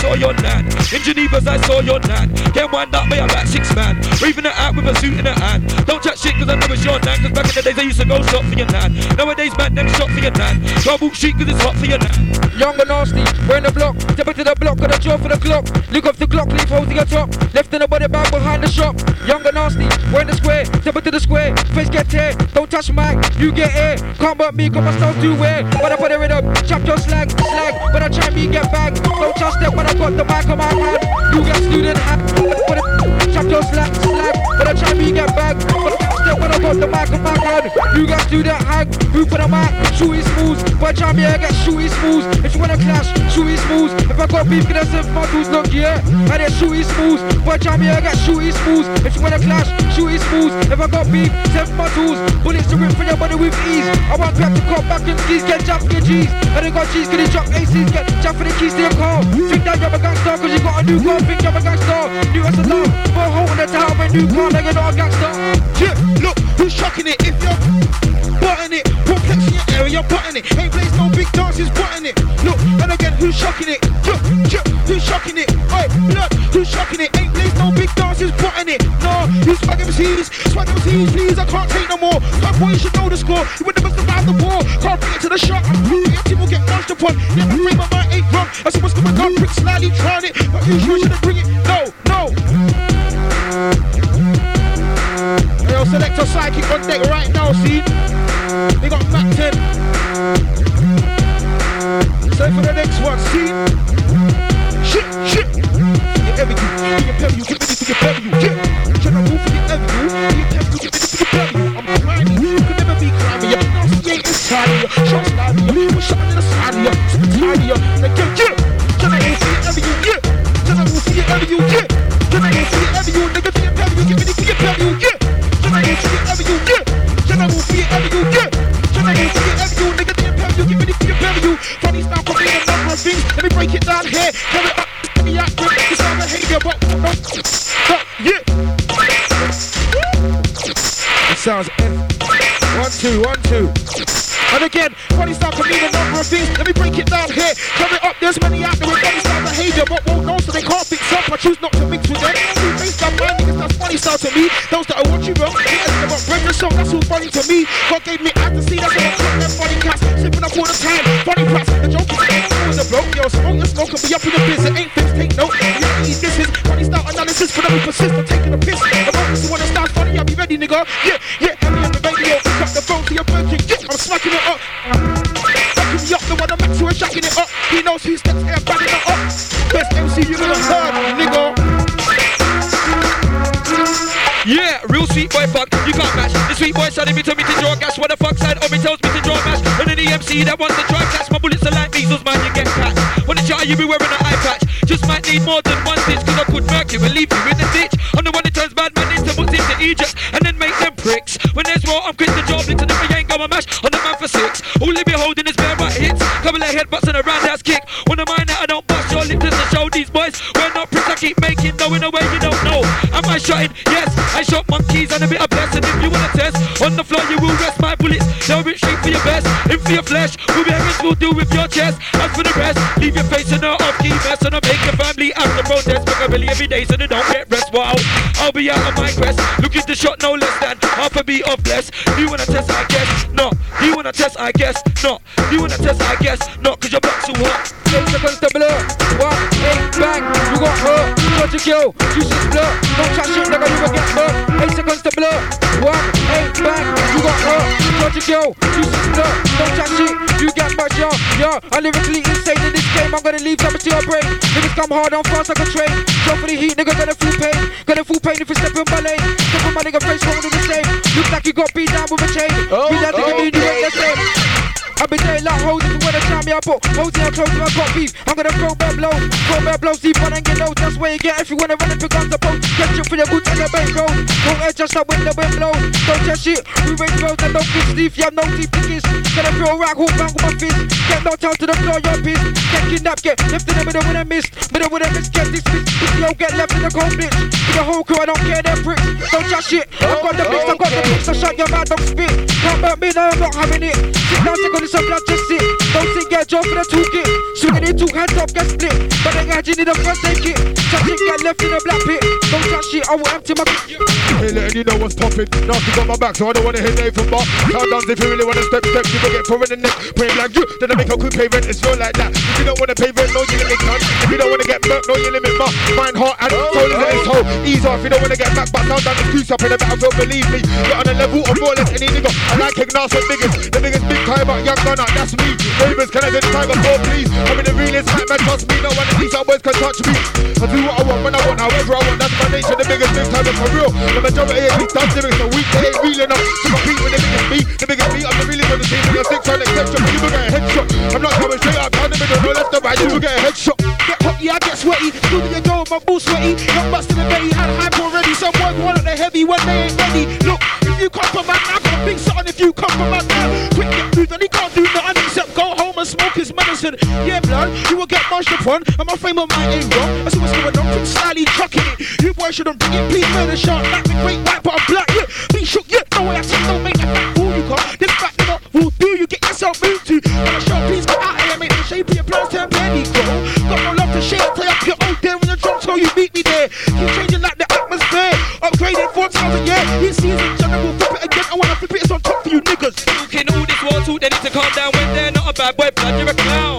Saw your nan. In Geneva's I saw your nan. Get wind up by about six man. Raving it out with a suit in a hand. Don't chat shit cause I know it's your nan. Cause back in the days I used to go shop for your nan. Nowadays man, them shot for your nan. Boot shit cause it's hot for your nan. Young and nasty, wearing the block. Step into the block, got a jaw for the clock. Look off the clock, leave holding your top. Left in the body bag behind the shop. Young and nasty, wearing the square. Step into the square, face get tear. Don't touch mic, you get air. Can't burn me, cause my style's too wear. But I put it rhythm, chop your slag, slag. But I try me get back. Don't touch that when I got the mic on my hand. You get student hat. Chop your slag, slag. But I try me get back. But I that when I got the mic on my hand. You get student hang. Who put a mic? Shooty smooth. But I try me, I get shooty smooth. If you wanna clash, shooty smooth. If I got beef, get some models, look, yeah. I get shooty smooth. But I try me, I get shooty smooth. If you wanna clash, shooty smooth. If I got beef, send models. Bullets to rip for your body with ease. I want grab to cut back and skis, get jump your G's. I done got G's, can you drop ACs, get jump for the keys to your car. Think that you're a gangster, cause you got a new car, think you're a gangster. New as a a hole in the town, my new car, like you're not a gangster. Yeah, look, who's shocking it? If you're butting it, flex in your area, butting it. Hey, Blaze, no big dances, butting it. Look, and again, who's shocking it? Yeah, yeah, who's shocking it? Hey, look, who's shocking it? Ain't Blaze, no big dances, butting it. No, you swag MCs, swag MCs, please, I can't take no more. Swag boy, you should know the score. You would never survive the war. Can't bring it to the shot. I'm blue, your team will get launched upon. Yeah, my of mind ain't wrong. I see what's going on, prick slightly trying it. But you sure should bring it? No, no. Yo, selector psychic on deck right now, see? They got Mac 10. So for the next one, see? Shit, shit. Yeah, every you, you pep you, get for your pep you. I move for your every you? You get your you. I'm grimy, you can never be grimy. You're inside of you. You, shot in the side you. You. Like, I move for your? Yeah. Can I move for your? Yeah. Can I move for your For your every you? Can I move for you? Can I move for you? Nigga, for your pep you, for your pep you. Funny style, probably a number. Let me break it down here. It up. Let me out. It's our behavior, but no. But, yeah. It sounds. One, two, one, two. And again, funny style can mean a number. Let me break it down here. It up, there's many out with funny style behavior, but won't know so they can't fix up. I choose not to mix with them. My niggas, that's funny style to me. Those that I watch you wrong, niggas that want bread and song, that's all funny to me. God gave me eyes to see, that's why I cut them funny cats. Sipping up all the time, funny cracks. The joke is always a bloke, yo, smoke the smoke and be up in the biz. It ain't fixed, take note. Yeah, this is funny style analysis for them who persist on taking a piss. The moment you wanna start funny, I'll be ready, nigga. Yeah, yeah, heavy on the radio, pick up the phone to your virgin. Yeah, I'm smacking it up. Fucking me up, the one I'm to and shacking it up. He knows who steps here, bagging it up. Best MC you ever heard, sweet boy fuck, you can't match. The sweet boy suddenly me told me to draw gas. What the fuck side of me tells me to draw mash. And the MC that wants to try catch my bullets are like measles, man, you get catch. When the jar you be wearing an eye patch. Just might need more than one stitch, cause I could murk you and leave you in the ditch. I'm the one that turns bad man into books into Egypt and then make them pricks. When there's war, I'm Chris the Joblin, and if I ain't got my mash on the man for six. All they be holding is bare right hits. Couple of headbutts and a roundhouse kick. When I mind that I don't bust your lips to show these boys. We're not keep making though in a way you don't know. Am I shotting? Yes, I shot monkeys and a bit of bless. And if you wanna test, on the floor you will rest my bullets. They'll reach straight for your best. In for your flesh, we'll be having will do with your chest. As for the rest, leave your face in a off-key mess. And I make your family to protest. Because really every day so they don't get rest. Well, I'll be out of my quest. Looking to shot no less than half a beat of bless. Do you wanna test? I guess not. You wanna test? I guess not. You wanna test? I guess not. Cause your block's too hot. Eight seconds to blur. Bang. You got hurt. Got to kill. You should blur. Don't chat shit, nigga. You will get hurt. Eight seconds to blur. One, eight, bang. You got hurt. Got to kill. You should blur. Don't chat shit. You get much, yo, yo. I'm lyrically insane in this game. I'm gonna leave damage to your brain. Niggas come hard on fast like a train. Go for the heat, nigga. Gonna feel pain. Gonna feel pain if you step in my lane. Step in my nigga face, won't do the same. Looks like you got beat down with a chain. Oh, Be that oh. nigga, me, I put hoes in your clothes I got beef. I'm gonna throw bare blows, throw bare blows, deep on and get low. That's where you get if you wanna run up your guns the boat. Catch you for your boots and the bank road. Don't edge just like when the wind blows. Don't test shit, we raise roads and don't get sleep. You have no deep kiss. Gonna feel right, hook bang with my fist. Get knocked out to the floor, you're pissed. Get kidnapped, get left in the middle with a miss. Middle with a miss, get dismissed. If you don't get left in the cold bitch. For the whole crew, I don't care, they're bricks. Don't chat shit. I got the mix, I got the mix, I shut your mouth, don't spit. Can't burn me, no, I'm not having it. Sit down, take on this, I'm just sit. Don't say get job for the toolkit. Swinging it two hands up, get split. But then I need a first aid kit. Touch it, get left in the black pit. Don't touch shit, I will empty my. Hey, letting you know what's popping. Nasty got my back, so I don't wanna hit name from bar. Countdowns if you really wanna step, step. You will get four in the neck. Pray like you, then I make a quick pay rent. It's feel like that. If you don't wanna pay rent, no, you limit none. If you don't wanna get burnt, no, you limit my mind, heart, and soul oh, is Ease off, you don't wanna get back, but down down the goose up in the battlefield. Believe me, you're on a level of more or less any nigga. I like Ignace and biggest, the biggest big time, but young gunner, that's me. Ravens, can I get time before, please? I'm in the realest hype, man, trust me. No one of these boys can touch me. I do what I want when I want, however I want. That's my nature, the biggest big time, for real. The majority of these dance lyrics are weak, they ain't real enough to compete with the biggest beat. The biggest beat, I'm the realest on the team. You're six on exception, will get a headshot. I'm not coming straight up down the middle, no left or right, will get a headshot. My ball sweaty. Not busting the Betty, had hype already. Some one at the heavy when they ain't ready. Look, if you come from my I got big something if you come from my now. Quick get moved and he can't do nothing except go home and smoke his medicine. Yeah, blood, you will get munched upon, and my frame of mind ain't wrong. I see what's going on from slightly chucking it. You boys shouldn't bring it, please murder shark. Like the great white, but I'm black, yeah. Be shook, yeah. No way I take, don't make that fool you can't. This back them up, will do you get yourself moved to? A shark, please so you meet me there. Keep changing like the atmosphere, upgraded four times a year. This season, general, flip it again. I wanna flip it, it's on top for you niggas. Talking all this war talk, they need to calm down when they're not a bad boy, blood, you're a clown.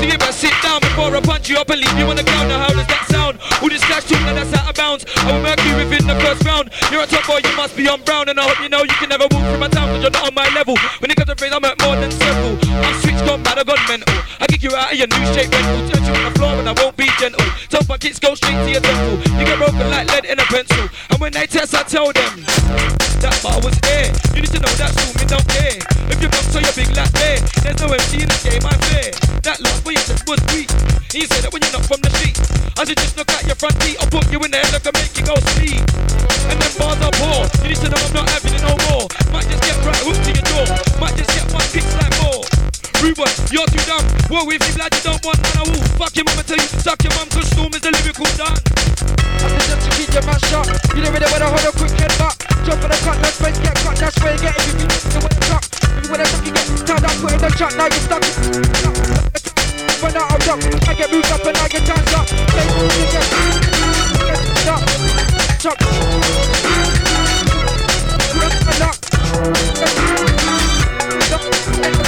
So you better sit down before I punch you up and leave you on the ground. Now how does that sound? All this flash talk, now that's out of bounds. I will murk you within the first round. You're a top boy, you must be on brown, and I hope you know you can never walk through my town because you're not on my level. When it comes to phrase, I'm at more than several. I'm switched, gone bad, I got mental. Oh, I kick you out of your new shape rental, turn you on the floor, and I won't be gentle. Kids go straight to your temple. You get broken like lead in a pencil, and when they test, I tell them. That bar was air. You need to know that school me don't care. If you come so you're big like there, there's no MC in the game, I'm. That love for you just was weak. You said that when you're not from the street. I should just look at your front feet. I'll put you in the head, look and make you go speed. And then bars are poor. You need to know I'm not having it no more. Might just get right hooked Ruben, you're too dumb. Whoa, if you glad you don't want none, I will fuck your mama till you suck your mum, cause Storm is the lyrical done. I'm just to keep your mouth shut. You know want to hold a quick head back. Jump for the cut, where you get cut, that's where you get. If you you wanna truck, if you wanna truck, you get tied up, put in the truck, now you're stuck. Run out of I get moved up and I get timed up. Say, you get, stuck. Up.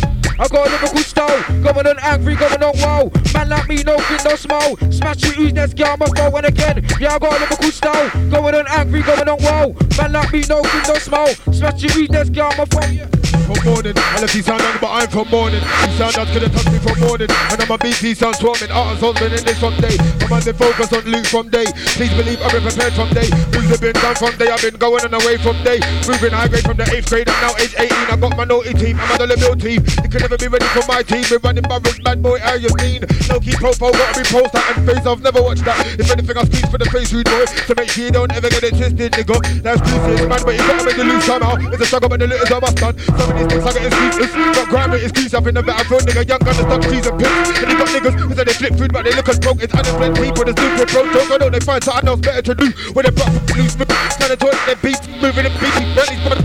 I got a lyrical style, going on angry, going on wow. Man like me, no fin, no smile. Smash you, use that girl, my phone and again. Yeah, I got a lyrical style, going on angry, going on wow. Man like me, no fin, no smile. Smash you, use that girl, my phone. From morning, I left sound but I'm from morning. These sound that's gonna touch me from morning. And I'm a BT sound swarming. Art and husband in this from day. My mind they focus on loot from day. Please believe I've been prepared from day. Things have been done from day. I've been going on away from day. Moving high grade from the 8th grade. I'm now age 18. I got my naughty team. I'm on the mill team. You can never be ready for my team. We're running boroughs, bad boy, how you mean? No key profile, gotta be post that and face. I've never watched that. If anything, I speak for the face rude boy. So make sure you don't ever get it twisted, nigga. That's exclusive, man, but you gotta make the lose somehow. It's a struggle, but the loot is a must done. Some of these things I get excuses. Got grime with excuse up in the battlefield, nigga. Young gun, stuck cheese and piss. And you got niggas who say they flip food, but they look as broke. It's unemployed people, the stupid. Joke, I know they find something else better to do. When they proper loose, trying to toilet their beats, moving and beating. Bentley's never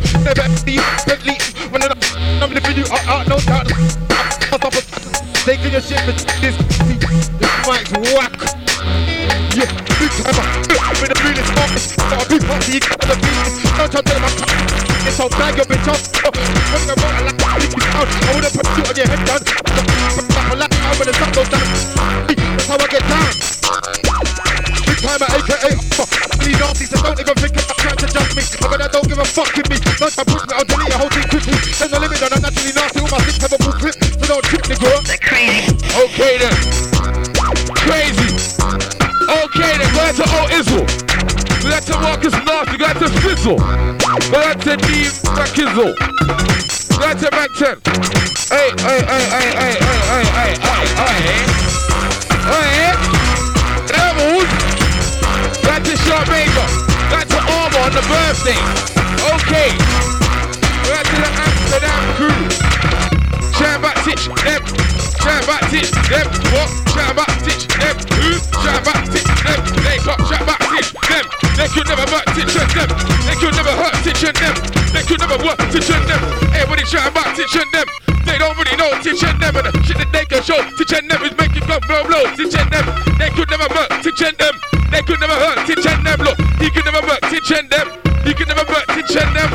Bentley. When I'm living you out, out, no doubt. I'll your shit, but this, this mic's whack. Yeah, big time. I'm in the realest moment. Got a big party, you got the beat. Don't tell them I'm It's all bag your bitch up. I run, I like to leave you down. I wanna put you on your head down. I'm like, I'm gonna stop those down. That's how I get down. Big AKA. Really nasty, so don't even think about trying to judge me. I'm gonna don't give a fuck with me. Don't try push me, I'll delete your whole thing quickly. There's no limit on I'm naturally nasty. All my things have a full clip. So don't trip, nigga. Okay then. Crazy. Okay then, go to O Izzle. Go to Marcus North, you got to Fizzle. Go to D Mackizzle. Go to Mac 10. Hey, hey, hey, hey, hey, hey, hey, hey, hey, hey. The birthday. Okay. Got to the Amsterdam crew. Them. Shout back titch, them. What? Shout back titch, them. Who? Shout back titch, them. They got shout back titch, them. They could never titch and them. They could never hurt and them. They could never work and them. Everybody shout back and them. They don't really know titch and them. And the shit that they can show titch and them is making come blow blow. Titch and them. They could never work titch and them. They could never hurt titch and them. Look, he could never work titch and them. He could never work titch and them.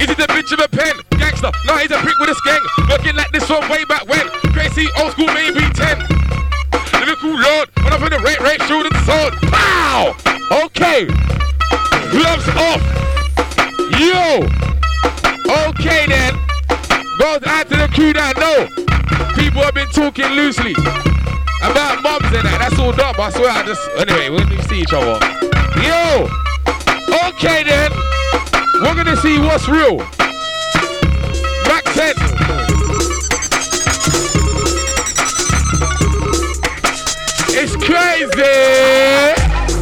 Is he the bitch of a pen? Gangster. No, he's a prick with a skeng. Working like this one way back when. Crazy old school maybe 10. Liverpool Lord. When I'm in the rate, rate, shooting sword. Pow! Okay. Gloves off. Yo. Okay then. Goes out to the crew that know. People have been talking loosely. About mums and that. That's all dumb. I swear I just. Anyway, when we see each other. Yo. Okay then. We're gonna see what's real. Back 10. It's crazy.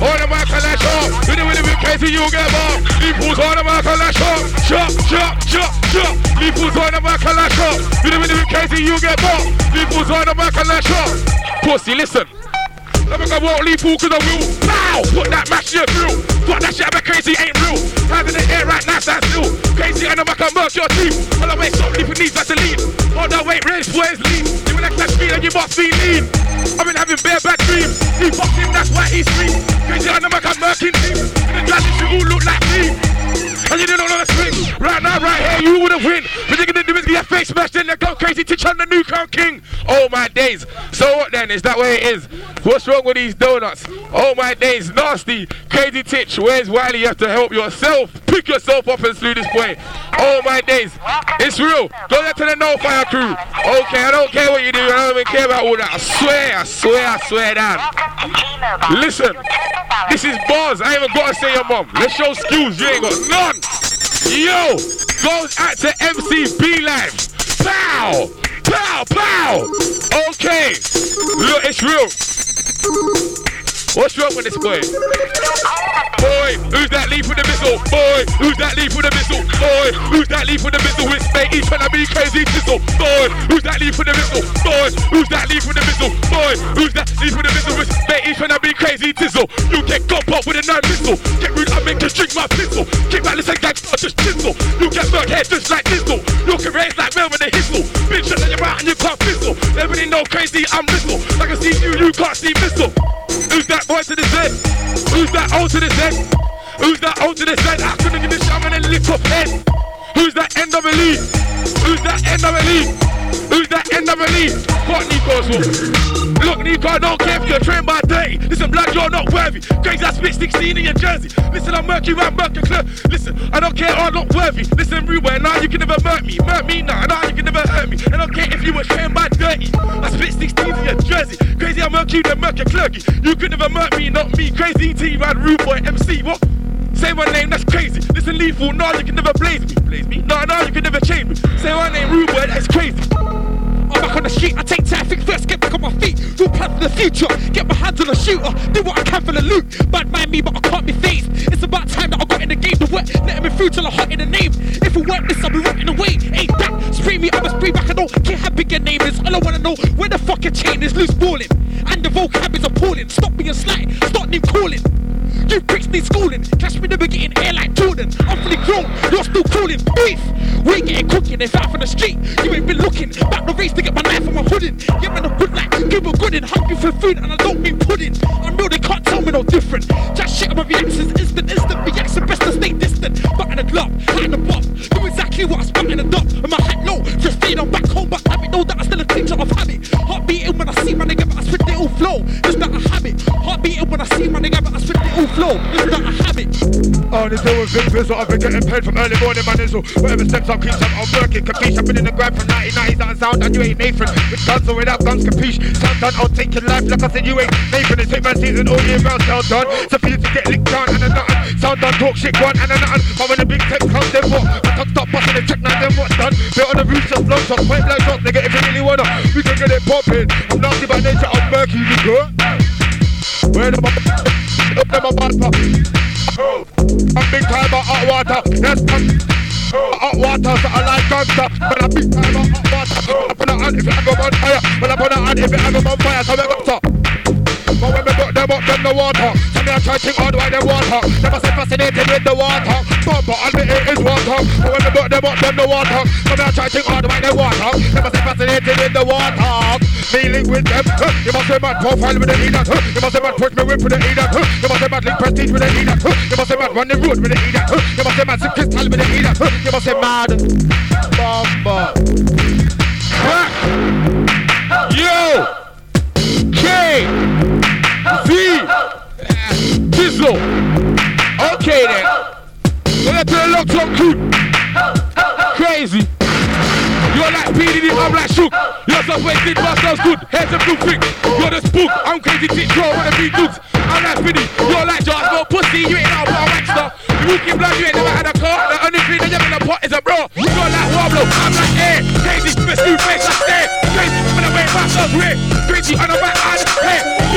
All the back and that. Do the winning big crazy, you get more. People's on the back and that shop. chop chop. shop, shop. People's on the back and. Do the winning big crazy, you get more. People's on the back and. Pussy, listen. I'm gonna won't leave fool cause I will. Pow! Put that match in your. Fuck that shit, I'm crazy, ain't real. Hands in the air right now, stand still. Crazy and I'm gonna murk your teeth. All the way stop leaving needs Vaseline. All the way race boys lean. You will like that speed and you must be lean. I've been having bare bad dreams. He boxed him, that's why he screams. Crazy and I'm gonna murking team. In the glasses, you all look like me. And you didn't know the swing. Right now, right here, you would have win. But you're gonna do is get your face smashed in there, go crazy to chant the new crown king. Oh my days. So what then? Is that way it is? What's wrong with these donuts? Oh my days, nasty, crazy titch. Where's Wiley? You have to help yourself. Pick yourself up and slew this boy. Oh my days. It's real. Go there to the No Fire crew. Okay, I don't care what you do. I don't even care about all that. I swear, I swear, I swear down. Listen, this is bars. I ain't even gotta say your mom. Let's show skills. You ain't got none. Yo, goes out to MCB Live. Pow! Pow! Pow! Okay. Look, it's real. What's wrong with this boy? Boy, who's that leaf with the missile? Boy, who's that leaf with the missile? Boy, who's that leaf with the missile? With spade, each trying to be crazy tizzle. Boy, who's that leaf with the missile? Boy, who's that leaf with the missile? Boy, who's that leaf with the missile? With spade, each trying to be crazy tizzle. You get got pop with a nine missile. Get rude, I make you drink my pistol. Keep back, listen, gangsta, just chisel. You get murk head just like Dizzle. Your career's like Mel with a. Bitch, shut your mouth and you can't fizzle. Everybody know crazy, I'm missile. Like I see you, you can't see missile. Who's that boy to the Z? Who's that old to the Z? Who's that O to the Z? I couldn't give a shit, I'm gonna lift up head. Who's the end that NWE? Who's the end that NWE? Who's that NWE? What Nico's? Look, Nico, I don't care if you're trained by dirty. Listen, blood, you're not worthy. Crazy, I spit 16 in your jersey. Listen, I'm murky, I'm murky, clear. Listen, I don't care, I'm not worthy. Listen, Ruben, now you can never murk me. Murk me now, now you can never hurt me. I don't care if you were trained by dirty. I spit 16 in your jersey. Crazy, I'm murky, then murky, clerky. You could never murk me, not me. Crazy T, man, rude boy, MC, what? Say my name, that's crazy. Listen, lethal, nah, you can never blaze me. Blaze me? Nah, nah, you can never change me. Say my name, rude boy, that's crazy. I'm back on the street, I take time, think first, get back on my feet. Do plan for the future, get my hands on the shooter, do what I can for the loot. Bad mind me, but I can't be phased. It's about time that I got in the game to work, let me through till I hot in the name. If it weren't this, I'll be rotting away. Ain't that? Spray me, I'ma spray back, I don't care how big your name is. All I wanna know, where the fuck your chain is loose balling. And the vocab is appalling. Stop being slight, stop name calling. You pricks need schooling. Catch me never getting air like Jordan. I'm fully grown, you're still cooling. Beef. We getting cooking, if out from the street, you ain't been looking. Back the race to get my knife from my hoodin. Yeah, man, a good like, give a good in, hungry for food, and I don't mean pudding. I'm real, they can't tell me no different. Just shit, on my reactions instant, instant reaction, best to stay distant. On this always been pistol, I've been getting paid from early morning, man. Is whatever steps up, keeps up, I'm working. Capiche, I've been in the grind from 1990s, that sound, and you ain't Nathan. With guns or without guns, capiche. Sound done, I'll take your life, like I said, you ain't Nathan. It's my season all year round, sound done. So for you to get licked down and a nothing. Sound done, talk shit, one and a nothing. But when the big tech comes, then what? I can't stop busting the check, now then what's done? Built on the roof, just blow shots, point blank shots, nigga, if you really wanna, we can get it poppin'. I'm nasty by nature, I'm murky, you good? Where the up them a bad pop. I'm big time of hot water. Yes, I'm hot water, so I like gangster. But I'm big time of hot water. I put a hand if you ever on fire. But I put a hand if you ever on fire. So we got the water. So me I try to hard why they water. Never say fascinated with the water. Bumper, I'll be it is water. But when we put them up, them the water. So me I try to hard why they water. Never say fascinated with the water. Feeling with them. You must say mad profile with the idiot. You must say mad push me with the idiot. You must say mad link prestige with the idiot. You must say mad run the road with the idiot. You must say mad sip crystal with the idiot. You must say mad. Bumper. Yo! K! V. Dizzle. Okay then. To the locked on crew. Crazy. You're like PDD, I'm like Shook. You're some wasted, but sounds good. Heads up, blue quick. You're the spook. I'm crazy, teach you wanna be dudes. I'm like Finny. You're like Josh, no pussy. You ain't out about Waxter. You walking blood, you ain't never had a car. The only thing that you're in the pot is a bro. You're like Warblo. I'm like air. Crazy, best new face, I stare. Crazy, when I wait myself here. Crazy, on the back, I just hair.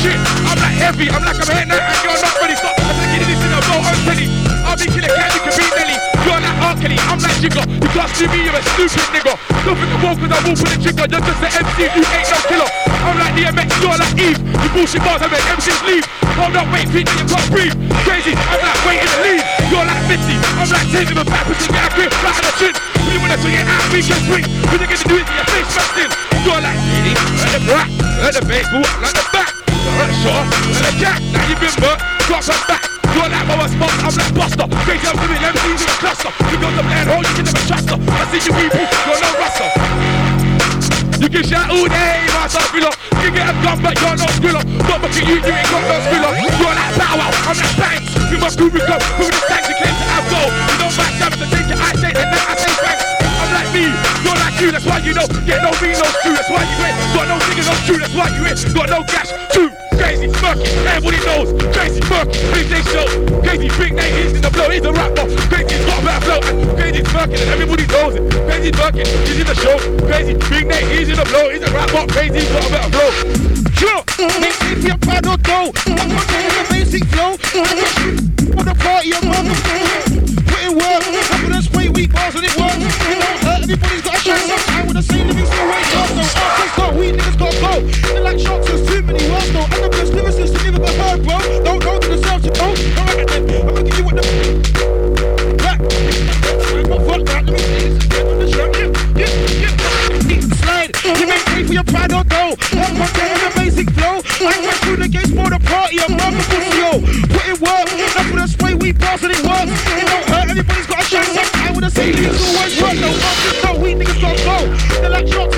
You're like shit. I'm like heavy. I'm like I'm a head and you're not ready. Stop. I'm getting this in a boat. I'm telling I'll be killing candy, can be Nelly. You're like R. Kelly. I'm like Jigger. You can't see me, you're a stupid nigga. Don't think I'm cause I walk with a trigger. You're just an MC, you ain't no killer. I'm like DMX, you're like Eve. You bullshit bars, I make MCs leave. Hold up, wait, Pete, you can't breathe. Crazy, I'm like waiting to leave. You're like 50, I'm like taking the back, putting get a grip, right on the chin. When you wanna swing it out, we can swing. When you gonna do it to your face, busting. You're like, lady, let the back, let the move like the back. Shot, let the jack, now you been burnt, drop her back. You're like my spot, I'm like Buster. Crazy, I'm doing MCs in a cluster. You got the man, hold you can never trust her. I see you people, you're no rustler. You can shout all day, my son filler. You get a gun, but you're no. But look at you, you ain't got no skriller. You're like Bow Wow, I'm like Banks. You must do with come with the tanks, you claim to have gold. You don't match up to take your I say, and then I say thanks. I'm like me, you're like you, that's why you know. Get no me, no screw, that's why you ain't. Got no nigga, no true, that's why you ain't. Got no cash, true. Crazy murky, everybody knows. Crazy murky, big day show. Crazy big name, he's in the flow, he's a rapper. Crazy's got a better flow. Crazy's murky, and everybody knows it. Crazy's murky, he's in the show. Crazy big name, he's in the flow, he's a rapper. Crazy's got a better flow. Sure. Make me feel proud or dough. I'm with the basic flow. For the party, I'm on Put in work, confidence, play weak bars and it works. Don't hurt, everybody's got weed, niggas got go. They like shots, there's too many words though. And the best lyricists you never heard, bro. Don't know to deserve to know. Don't look at them. I'm gonna give you what the. Back. Fuck that, let me see this again on the show. Yeah, yeah, yeah. Slide, you make way for your pride or dough. I'm content with the basic flow. I went through the gates for the party, I'm on the yo. Put in work, enough with the spray weed bars and it works. It don't hurt, everybody's got a shot. Sometimes with the same niggas always work, no no weed niggas got go. They like shots,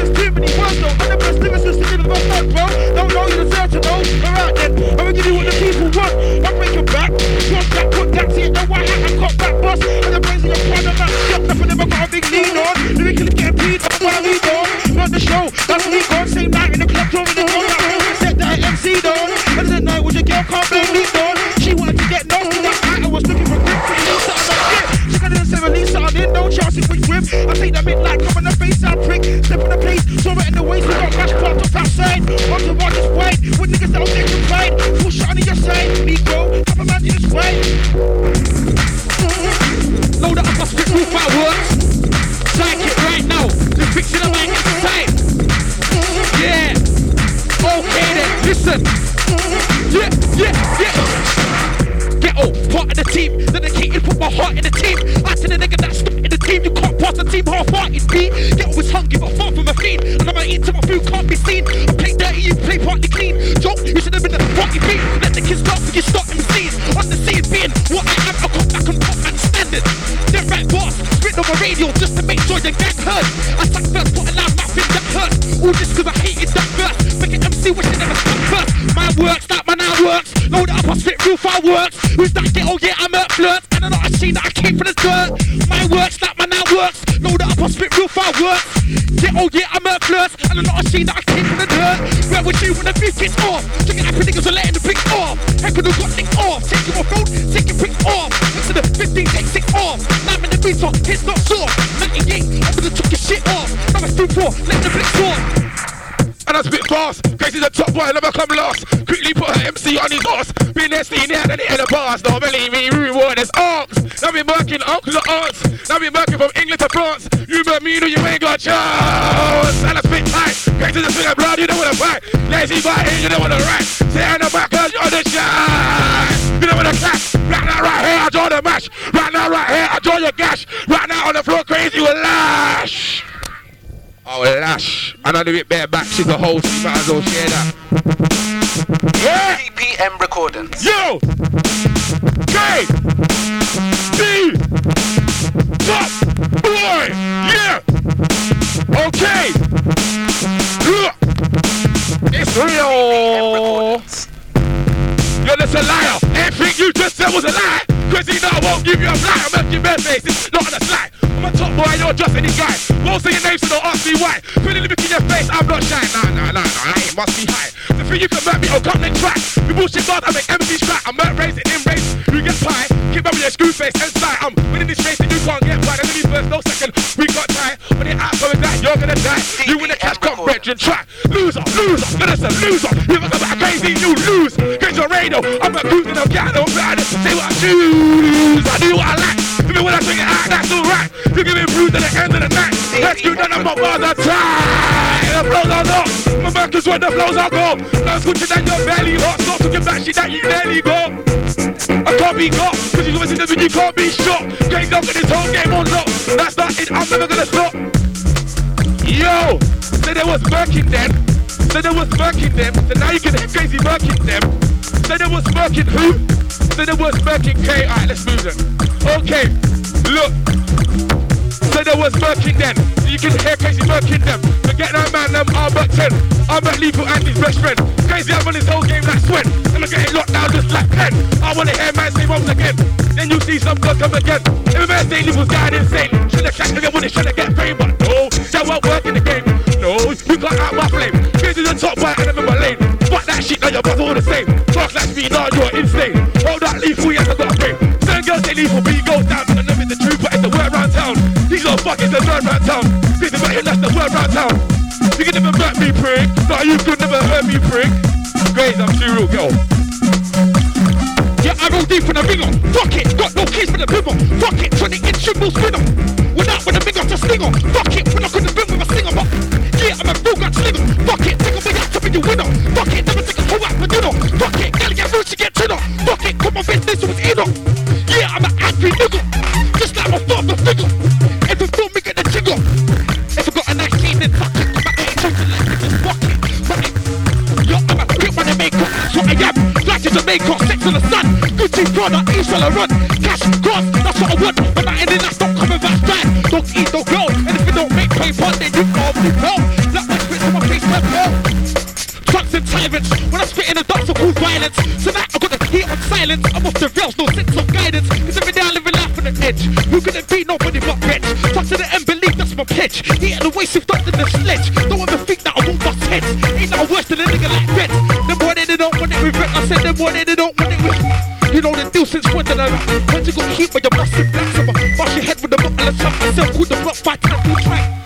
I spit roof out works. Psych it right now. Just fixing the mic inside. Yeah. Okay then, listen. Yeah, yeah, yeah. Ghetto, part of the team. Dedicated, put my heart in the team. I said the nigga that's in the team. You can't pass the team half-hearted beat. Get always hungry, but far from a fiend. And I'm eat till my food can't be seen. I play dirty, you play partly clean. Joke, you should have been the party beat. Let the kids laugh you start MCs. On the scene being what I am, sure your gang heard. I sang first, put a loud mouth in that hurt. All this cause I hated that verse. Make an MC wish it never stopped first. My works, that man now works. Load it up, I spit real fireworks. Who's that get? Oh yeah, I'm a flirt. And I'm not ashamed that I came from the dirt. My works, that man now works. Load it up, I spit real fireworks. Oh yeah, I'm a flirt. And I'm not ashamed that I came from the dirt. Where would you when the beat gets off? Drinking happy niggas are letting the bricks off. Heck when got things off. Taking my phone, taking bricks off. Next to the 15, take six off. Now in the beat off, hits not sore. 98, I'm gonna took your shit off. Now it's 2 4, let the bricks off. And I spit fast, crazy the top boy, never come last. Quickly put her MC on his horse. Been there, seen there, then hit the bars. Don't believe me, reward is arms. Now we working uncles and aunts. Now we working from England to France. You know you ain't got a chance. And I spit tight, crazy the swing of blood, you don't wanna fight. Lazy here, you don't wanna write. Stay And I do it bare back, she's a whole might as well share that. Yeah! TPM Recordings. Yo! K! D! Top boy! Yeah! Okay! Look! It's real! You're just a liar! Everything you just said was a lie! Cause you I won't give you a fly, I'm making bare faces, not on a slide. I'm a top boy, you're just any guy. Won't say your name, so don't ask me why. A look in your face, I'm not shy. Nah, nah, nah, nah, I ain't must be high. The thing you can murk me, oh, come next track. You bullshit God, I make MCs crack. I'm murk raising in race, you get pie. Keep up with your screw face and slide. I'm winning this race and you can't get by. Let me first, no second, we got time. When you're out going that, you're gonna die. You win the cash, come and track. Loser, loser, you're just a loser. You ever about crazy, you lose. Get your radio, I'm a cruising, I'm getting bad. Say what I choose, I do what I like. Even when I bring it out, that's alright. You give me bruise at the end of the night. Let's do none of my bars time. The flows are not. My back is when the flows are go. No scooching that your belly hot. Stop talking back shit that you nearly go. I can't be got. Cause you always in the video, you can't be shot. Crazy up in this whole game on lock. That's not it, I'm never gonna stop. Yo, said there was working then. Said there was working them. So now you can hear crazy working them. Said there was working who? Said there was working K. Alright, let's move it. Okay, look. Said there was working them. You can hear crazy working them. Forget that man, them I'm at 10. I'm at Lethal and his best friend. Crazy, I'm on this whole game like sweat. I'ma get it locked down just like pen. I wanna hear man say once again. Then you see some blood come again. Every man he was going insane, should've catch again when they should've get fame, but no, that won't work in the game. No, you got out my flame. Crazy the top right and I'm in my lane. Fuck that shit, now your buzz all the same. Talk like me, now you're insane. Hold that lethal, yes, I got a frame. Certain girls say lethal, but he goes down. And I know it's the truth, but it's the word round town. He's not fucking the word round town. Busy about him, that's the word round town. You can never hurt me, prick. No, you could never hurt me, prick. Grace, I'm too real, girl. Yeah, I roll deep in the ringer. Fuck it, got no keys for the bimmer. Fuck it, 20 inch triple spinner. We're not with a big up to slinger. Fuck it, we're not gonna Fuck it, never take a out for dinner. Fuck it, gotta get rich to get dinner. Fuck it, come on, business was inner. Yeah, I'm an angry nigga. Just like my father figure. Every film me get the jigger. If I got a nice team, then fuck it. I'm a talking like niggas. Fuck it, fuck it. Yo, I'm a quick money maker. So I am. Like a Jamaica, sex on the sun. Gucci, Prada, east on the run. Cash, cross, that's what I want. But not in the last, don't come and back back. Don't eat, don't go. And if you don't make paper, then you can't be hell. Let my spit to my face, let hell. The rails, no sense of guidance. Cause every day I live a life on the edge. Who could it be? Nobody but rich. Talk to the end, believe that's my pitch. Eat at the waist, if up in the sledge. Don't ever think that I won't bust heads. Ain't that worse than a nigga like Red. Them boy they don't want it with Red. I said them boy they don't want it with you know the deal since when did I When you got heat when you're busting black I'ma bust your head with a bottle of something Myself called the rock fight and I track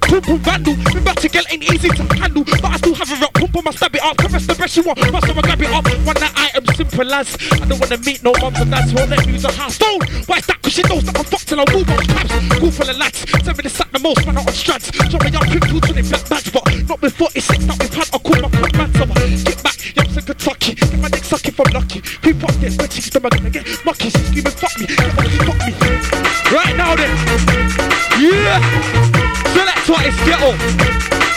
Pump pump vandal, me back to girl ain't easy to handle But I still have a rock, pump on my stab it up Caress the best you want, my grab it up One am simple as. I don't wanna meet no mums and dads Won't let me use a house. Phone Why is that? Cause she knows that I'm fucked till I move on paps Cool full of lads, send me the sack the most Man out on strands, drop my young tools to the black bags But not with 46 that we've had I call my quick man I get back, yams in Kentucky. Get my dick suck if I'm lucky. Creep up there, but she's them gonna get mucky. Screaming fuck me, get monkey fuck me. Right now then, Yeah. So that's what it's ghetto. Yeah,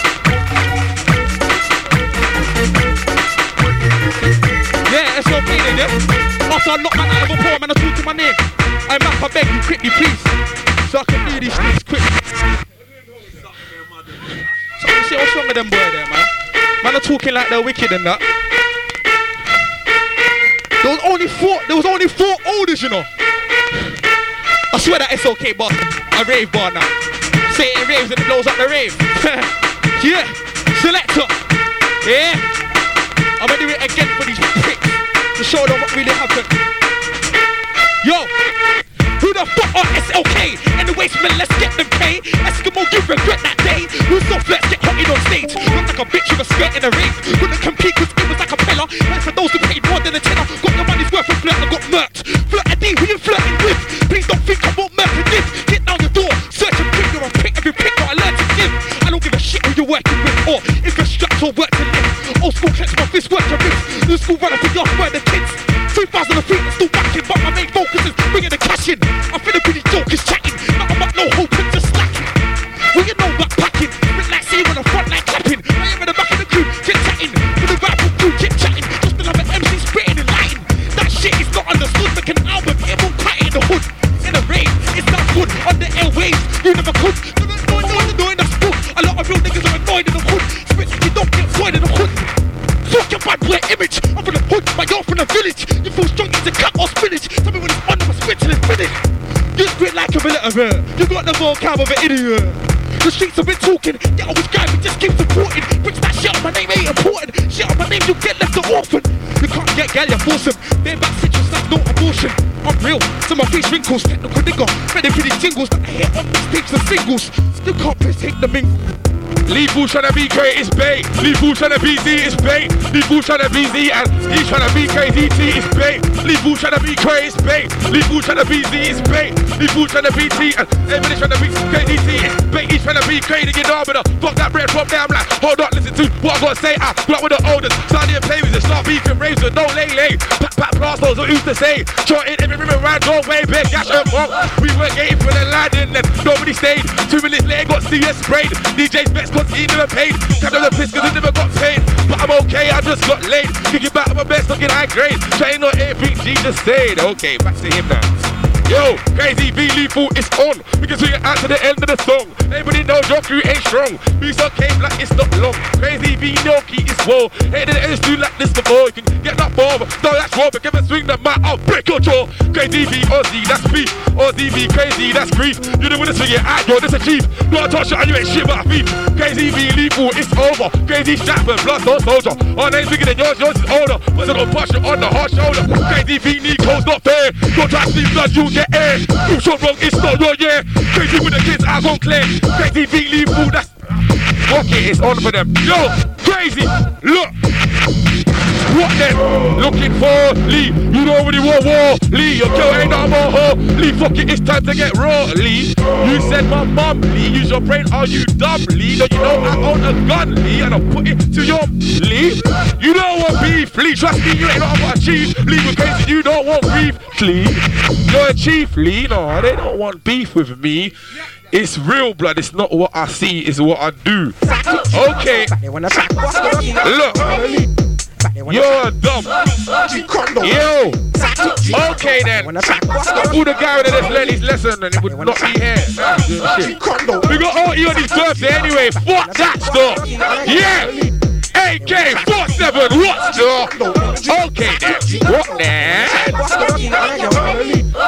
then, yeah? After I knock my out of a poor man, I talk to my name. I'm back, I beg you, quickly, please. So I can do these things quick. So you see what's wrong with them boy there, man? Man are talking like they're wicked and that. There was only four, there was only four orders, you know. I swear that it's okay, but a rave bar now. Say it raves and it blows up the rave. yeah, selector. Yeah. I'm gonna do it again for these pricks show them what really happened. Yo, who the fuck are SLK? Anyway, man, let's get them K. Eskimo, you regret that day. Who's so flex, get in on stage. Look like a bitch with a skirt in a ring. Couldn't compete cause it was like a pella. And for those who paid more than a tenner, got the money's worth of flirt and got murked. Flirt a D, who you flirting with? Please don't think I won't and live. Get down your door, search and pick, you're a pick every pick I learned to give. I don't give a shit who you're working with or or work to live. Old school clench my fist, work your ribs. New school running for your where the kids. 2,000 feet, still backing, but my main focus is bringing the cash in. I'm finna be these jokers chatting, not about no hope just slacking. Well, you know backpacking, bit like see on the front like clapping. I am in the back of the crew, chit chatting. With the rifle crew, chit chatting. Just another MC spitting and lighting. That shit is not understood, make an album, it won't cut in the hood. In the rain, it's not good on the airwaves. You never could. No, no, no, no, no, good. A lot of real niggas are annoyed in the hood. Spit, you don't get void in the hood. Fuck your bad boy image. From the village. You feel strong as a cut or spinach. Tell me when it's on, I'm spit till it's finished. You spit like a milliter. You got the vocab of an idiot. The streets have been talking, get always grinding, just keep supporting. Bitch, that shit on my name ain't important. Shit on my name, you get left an orphan. You can't get gal, you force 'em. They're back citrus, that's no abortion. I'm real, so my face wrinkles, technical nigga. Ready for these jingles that I hit on mixtapes and singles. You can't piss, take the mingle. Lethal tryna be K is bait. Lethal tryna be Z is bait. Lethal tryna be Z and he tryna be KDT is bait. Lethal tryna be K is bait. Lethal tryna be Z is bait. Lethal tryna be T and everybody tryna be KDT is bait. He's tryna be K to get down her. Fuck that bread from. I'm like, hold on, listen to what I gotta say. I grew up with the oldest. Started and play with it. Start beefing raves with no lay lay. Pat pat plasters, what used to say. Trotting every river around doorway. Big gash and pump. We were getting for the landing and nobody stayed. Two minutes later, got CS sprayed. DJ's best cause he never paid. Kept on the piss cause he never got paid. But I'm okay, I just got laid. Kicking back my best, looking high grade. Trying not everything G just said. Okay, back to him now. Yo, crazy V lethal is on. Because We it out to the end of the song. Everybody know your crew ain't strong. We so came like it's not long. Crazy V Noki is war. Hey, the ends do like this before. You can get that bomb. No, that's wrong. But give a swing that might, I'll break your jaw. Crazy V Ozzy, that's beef. Ozzy V crazy, that's grief. You don't wanna swing it out, yo, this a chief. Don't touch it and you ain't shit but a thief. Crazy V lethal, it's over. Crazy Stratford, blood no soldier. Our name's bigger than yours, yours is older. But don't push it on the hard shoulder. Crazy V Nico's not fair. Don't try to sleep blood, you air. You shot wrong, it's not your year. Crazy with the kids, I on clear. Crazy V lethal, that's. Okay, it's on for them. Yo, crazy, look. What then? Looking for Lee. You don't really want war. Lee, your girl ain't no more hoe. Lee, fuck it, it's time to get raw. Lee, you said my mum. Lee, use your brain. Are you dumb? Lee, don't you know I own a gun? Lee, and I'll put it to your Lee. You don't want beef. Lee, trust me, you ain't not about chief. Lee, we're crazy. You don't want beef. Lee, you're a chief. Lee, no, they don't want beef with me. It's real blood. It's not what I see. It's what I do. Okay. Look. You're dumb. Yo. Okay then. Who the guy that just learned his lesson and it would not be here? We got all you on his birthday anyway. Fuck that stuff. Yeah. AK 47, what the? Okay then. What then?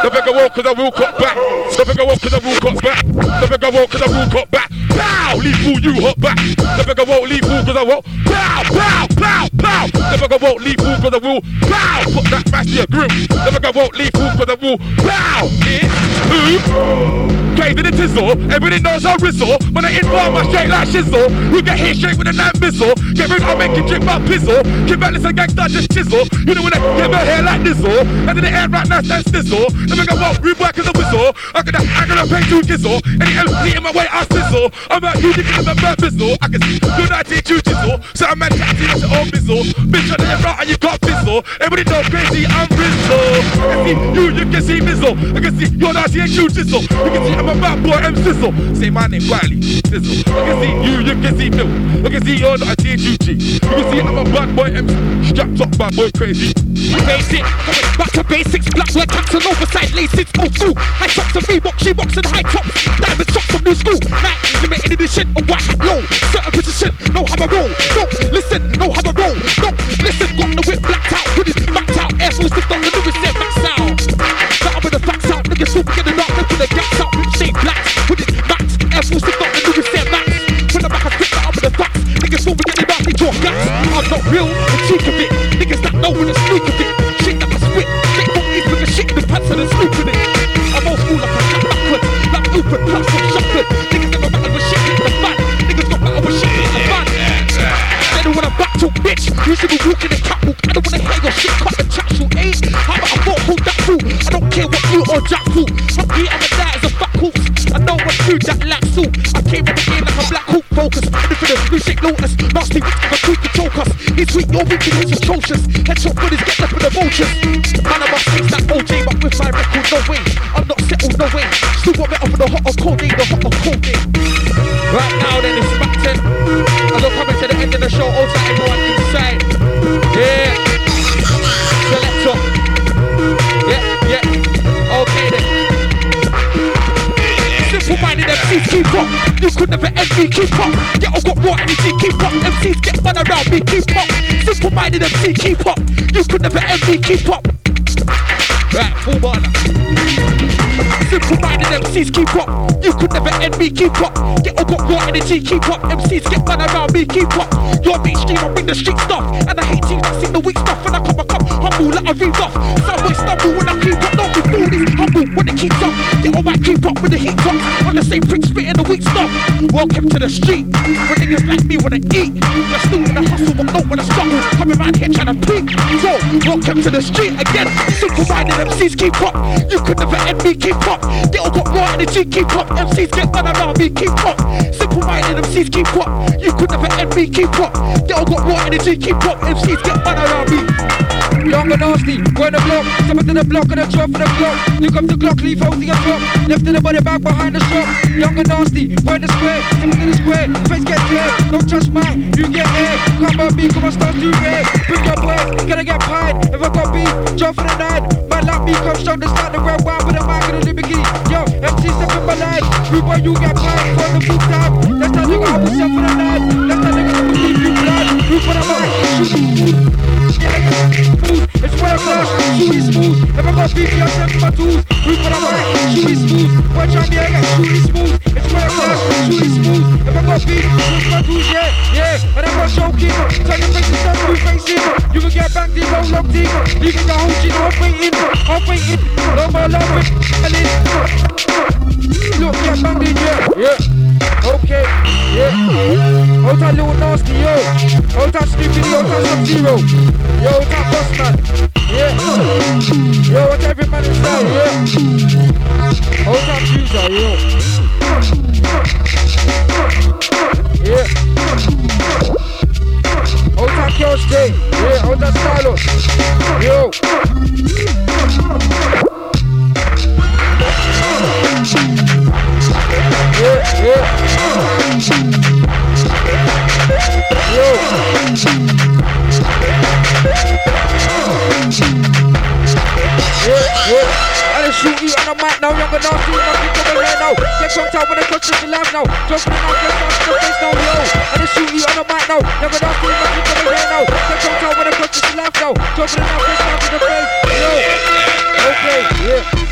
The bigger walk cause I will cut back. The bigger walk cause I will cut back. The bigger walk cause I will cut back. Pow! Leave fool you hot back. The bigger won't leave fool cause I won't. Pow! Pow! Pow! Pow! The bigger won't leave fool cause I will. Pow! Put that mass to your grill. The bigger won't leave fool cause I will. Pow! It's who? Crazy the tizzle. Everybody knows I rizzle. When I involve my straight like shizzle. You get hit straight with a nine missile. Get rid, make you drink my pizzle. Keep back, listen, gangsta, just chisel. You know when I get my hair like nizzle. And in the air right now, stand stizzle. The bigger won't rework as a whistle. I can I'm gonna pay to Gizzle. Any MC in my way, I sizzle. I'm out here thinking I'm a bizzle. I can see you're not teaching jizzle. So I'm at taxi, that's all bizzle. Bitch, on the front and you got bizzle. Everybody know crazy, I'm bizzle. I can see you, you can see bizzle. I can see you're not seeing you jizzle. You can see I'm a bad boy, I'm sizzle. Say my name, Wiley, sizzle. I can see you, you can see Bill. I can see you're not a THUG. You can see I'm a bad boy, I'm strapped up, bad boy, crazy. Basic, back to basics. Black work caps and oversized laces. Oh, fool. High tops and Reebok, she box and high tops. Diamond socks from new school. Night, limited edition. A white low. Certain position, know how I roll. Don't listen, know how I roll. Don't listen, got the whip blacked out. His backed out. Air Force system, the lyrics said max out. Up with the facts out. Niggas super get the knock, look the gaps out. Rip shade black. With his max. Air Force system, the lyrics said max. From the back, I spit that up with the facts. Niggas super get the knock, they draw gaps. I'm not real, the cheek of it. Niggas that know when the sneak of it. Niggas never battle with shit don't talk, bitch. You should be walking the catwalk. I don't wanna hear your shit cut the shoot, eh? How about I thought hold that fool? I don't care what you or Jack fool. Here, I'm a die as a horse. I know what to that like suit. I came in the game like a black hawk focus. For the new shit lotus. Nasty bitch, I'm a creep to choke. He's weak, you're weak, he's atrocious. Headshot brothers get left with the vultures. Man, I'm a six like OJ, but with my record, no way. I'm not settled, no way. Still got in the hot or cold day, the hot or cold day. Right now, then it's back 10. As I'm coming to the end of the show, also everyone inside. Yeah. Selector. Yeah, yeah. Okay then. Simple minded MCs keep up. You could never end me, keep up. Yeah, I got more energy, keep up. MCs get fun around me, keep up. Simple minded MC, keep up. You could never end me, keep up. Right, full baller. Simple minded MCs keep up. You could never end me, keep up. Get I got more energy, keep up. MCs get fun around me, keep up. You're mainstream, I bring the street stuff. And I hate teams that sing the weak stuff. When I come, I come humble like I read off. Some boys stumble when I keep up. Don't be foolish, humble when it keeps up. Yeah, I might keep up with the heat drops. On the same prick the stuff. Welcome to the street. Where niggas like me wanna eat. You're still the hustle, but not wanna struggle. Coming round here trying to peak. So, welcome to the street again. Simple minded MCs keep up. You could never end me, keep up. Yeah, I got more energy, keep up. MCs get fun around me, keep up. Simple minded MCs keep up. You could never end me, keep up. Yeah, I got more energy, keep up. MCs get fun around me. Young and nasty, when the block, step into the block and a drop for the block. You come to Glock, leave holding a drop. Left in the body back behind the shop. Young and nasty, when the square, step into the square. Face get clear, don't trust mine, you get air. Come on, me, come on, start to red. Bring your boys, gonna get pied. If I got beef, jump for the night. Man like me, come strong to start the red wine with a mic and a Lamborghini. Yo, MC step in my life. Boy, you get pied for the full time. That's that nigga, I for the night. It's where I'm lost, shoey smooth. Got beef, you're sending my tools. Root for the mic, shoey smooth. Watch on the egg, smooth. It's I'm smooth. For my tools, yeah, yeah. And I'm a showkeeper. Turn your face to new face in. You can get back, whole long team. Leaving the whole shit, I'm waiting. I'm waiting. No more love with Look, yeah, banged in, yeah, yeah. Okay, yeah. Hold that little nasty, yo. Hold that stupid, yo, hold that sub-zero. Yo, hold that boss man. Yeah. Yo, what's every man inside, yeah. Hold that fuser, yo. Yeah. Hold that chaos day. Yeah, hold that stylus. Yo. Shoot you on the mic now, younger now, see nothing from the way now. Get chunked out when the clutch is alive now. Jump in the mouth, get off the face now, yo. I just shoot you on the mic now, younger now, see nothing from the way now. Get chunked out when the clutch is alive now. Jump in the mouth, get off the face, yo. Okay, yeah.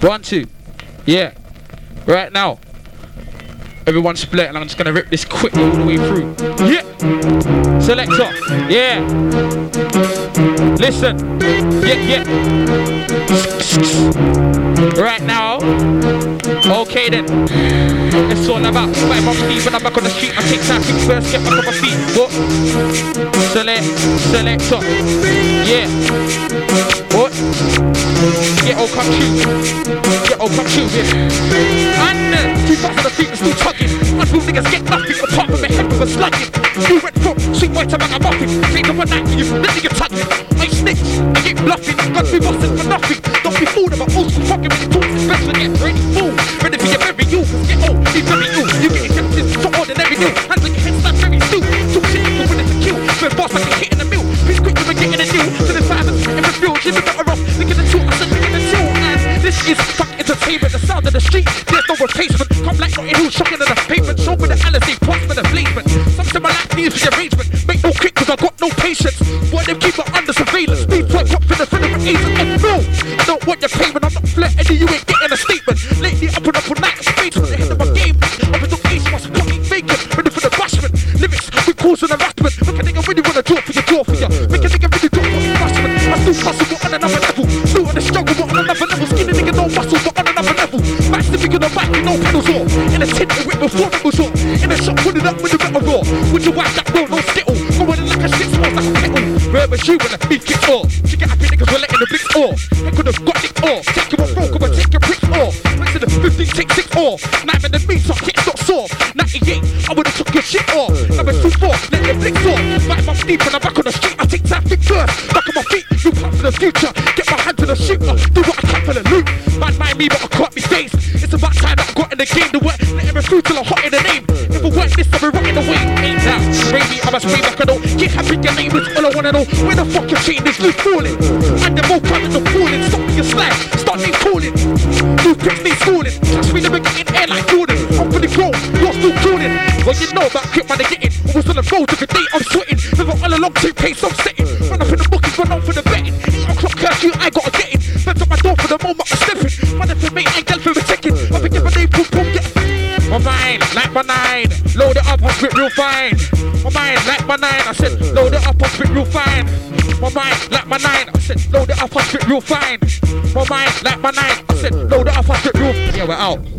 One, two. Yeah. Right now. Everyone split, and I'm just gonna rip this quickly all the way through. Yeah. Selector. Yeah. Listen. Yeah, yeah. Right now. Okay then. It's all about on feet when I'm back on the street. I take time first get back on my feet. What? Select, selector. Yeah. What? All come true. All come true, yeah. And uh, two fast on the feet and still tugging. Unreal niggas get nothing apart from a head with a slugging. You went from sweet boy to ragamuffin. Straight up a night for you, then you tugging. I snitch, I get bluffing. Got two bosses for nothing. Don't be fooled about old school fucking when you talk to special. Get ready, fool. Ready for your very you. Get old, be very you. You get accepted for ordinary new. Hands on your head, start very still. Talk shit, you winning to kill. When boss like is fuck entertainment, the sound of the street. There's no replacement. Come like Notting Hill, shocking in the pavement. Show me the Alice, props for the blazement. Some similar needs for the arrangement. Make no quick, cause I got no patience. Boy, them keep it under surveillance. Speed point up for the federal agent. And no, I don't want your payment. I'm not flirting, you ain't before was off. In a shop, put it up with the metal raw. Would you wipe that roll, no skittle? Going in like a shit, smells like a kettle. Shoe when the beat kicks off. She get happy niggas, we're letting the blicks off. They could have got it off. Take you off, roll, come take your bricks off. Went to the 15, take six off. Nine in the meat, so kicks not soft. 98, I would've took your shit off. Number two, four, let the blicks off. Five months deep and I'm back on the street. I take traffic first. Back on my feet, you come for the future. Get my hand to the shooter. Do what I can for the loot. Man, mind me, but I can't be faced. It's about time that I got in the game. The work, through till I'm hot in the name. If I work this, I'll be running away. Ain't that? Baby, I'm a spray back, I know. Get happy, your name is all I wanna know. Where the fuck your chain is loose falling? And the more coming, the falling. Stop me, your slag. Start me calling. New bricks, me schooling. Trust me, never getting air like Jordan. I'm for the grow, you're still crawling. Well, you know about grip, man, they getting. I on the road, took a day, I'm sweating. Never all along, two pace, I'm I spit real fine. My mind, like my nine. I said, load it up, I spit real fine. My mind, like my nine. I said, load it up, I spit real. Yeah, we're out.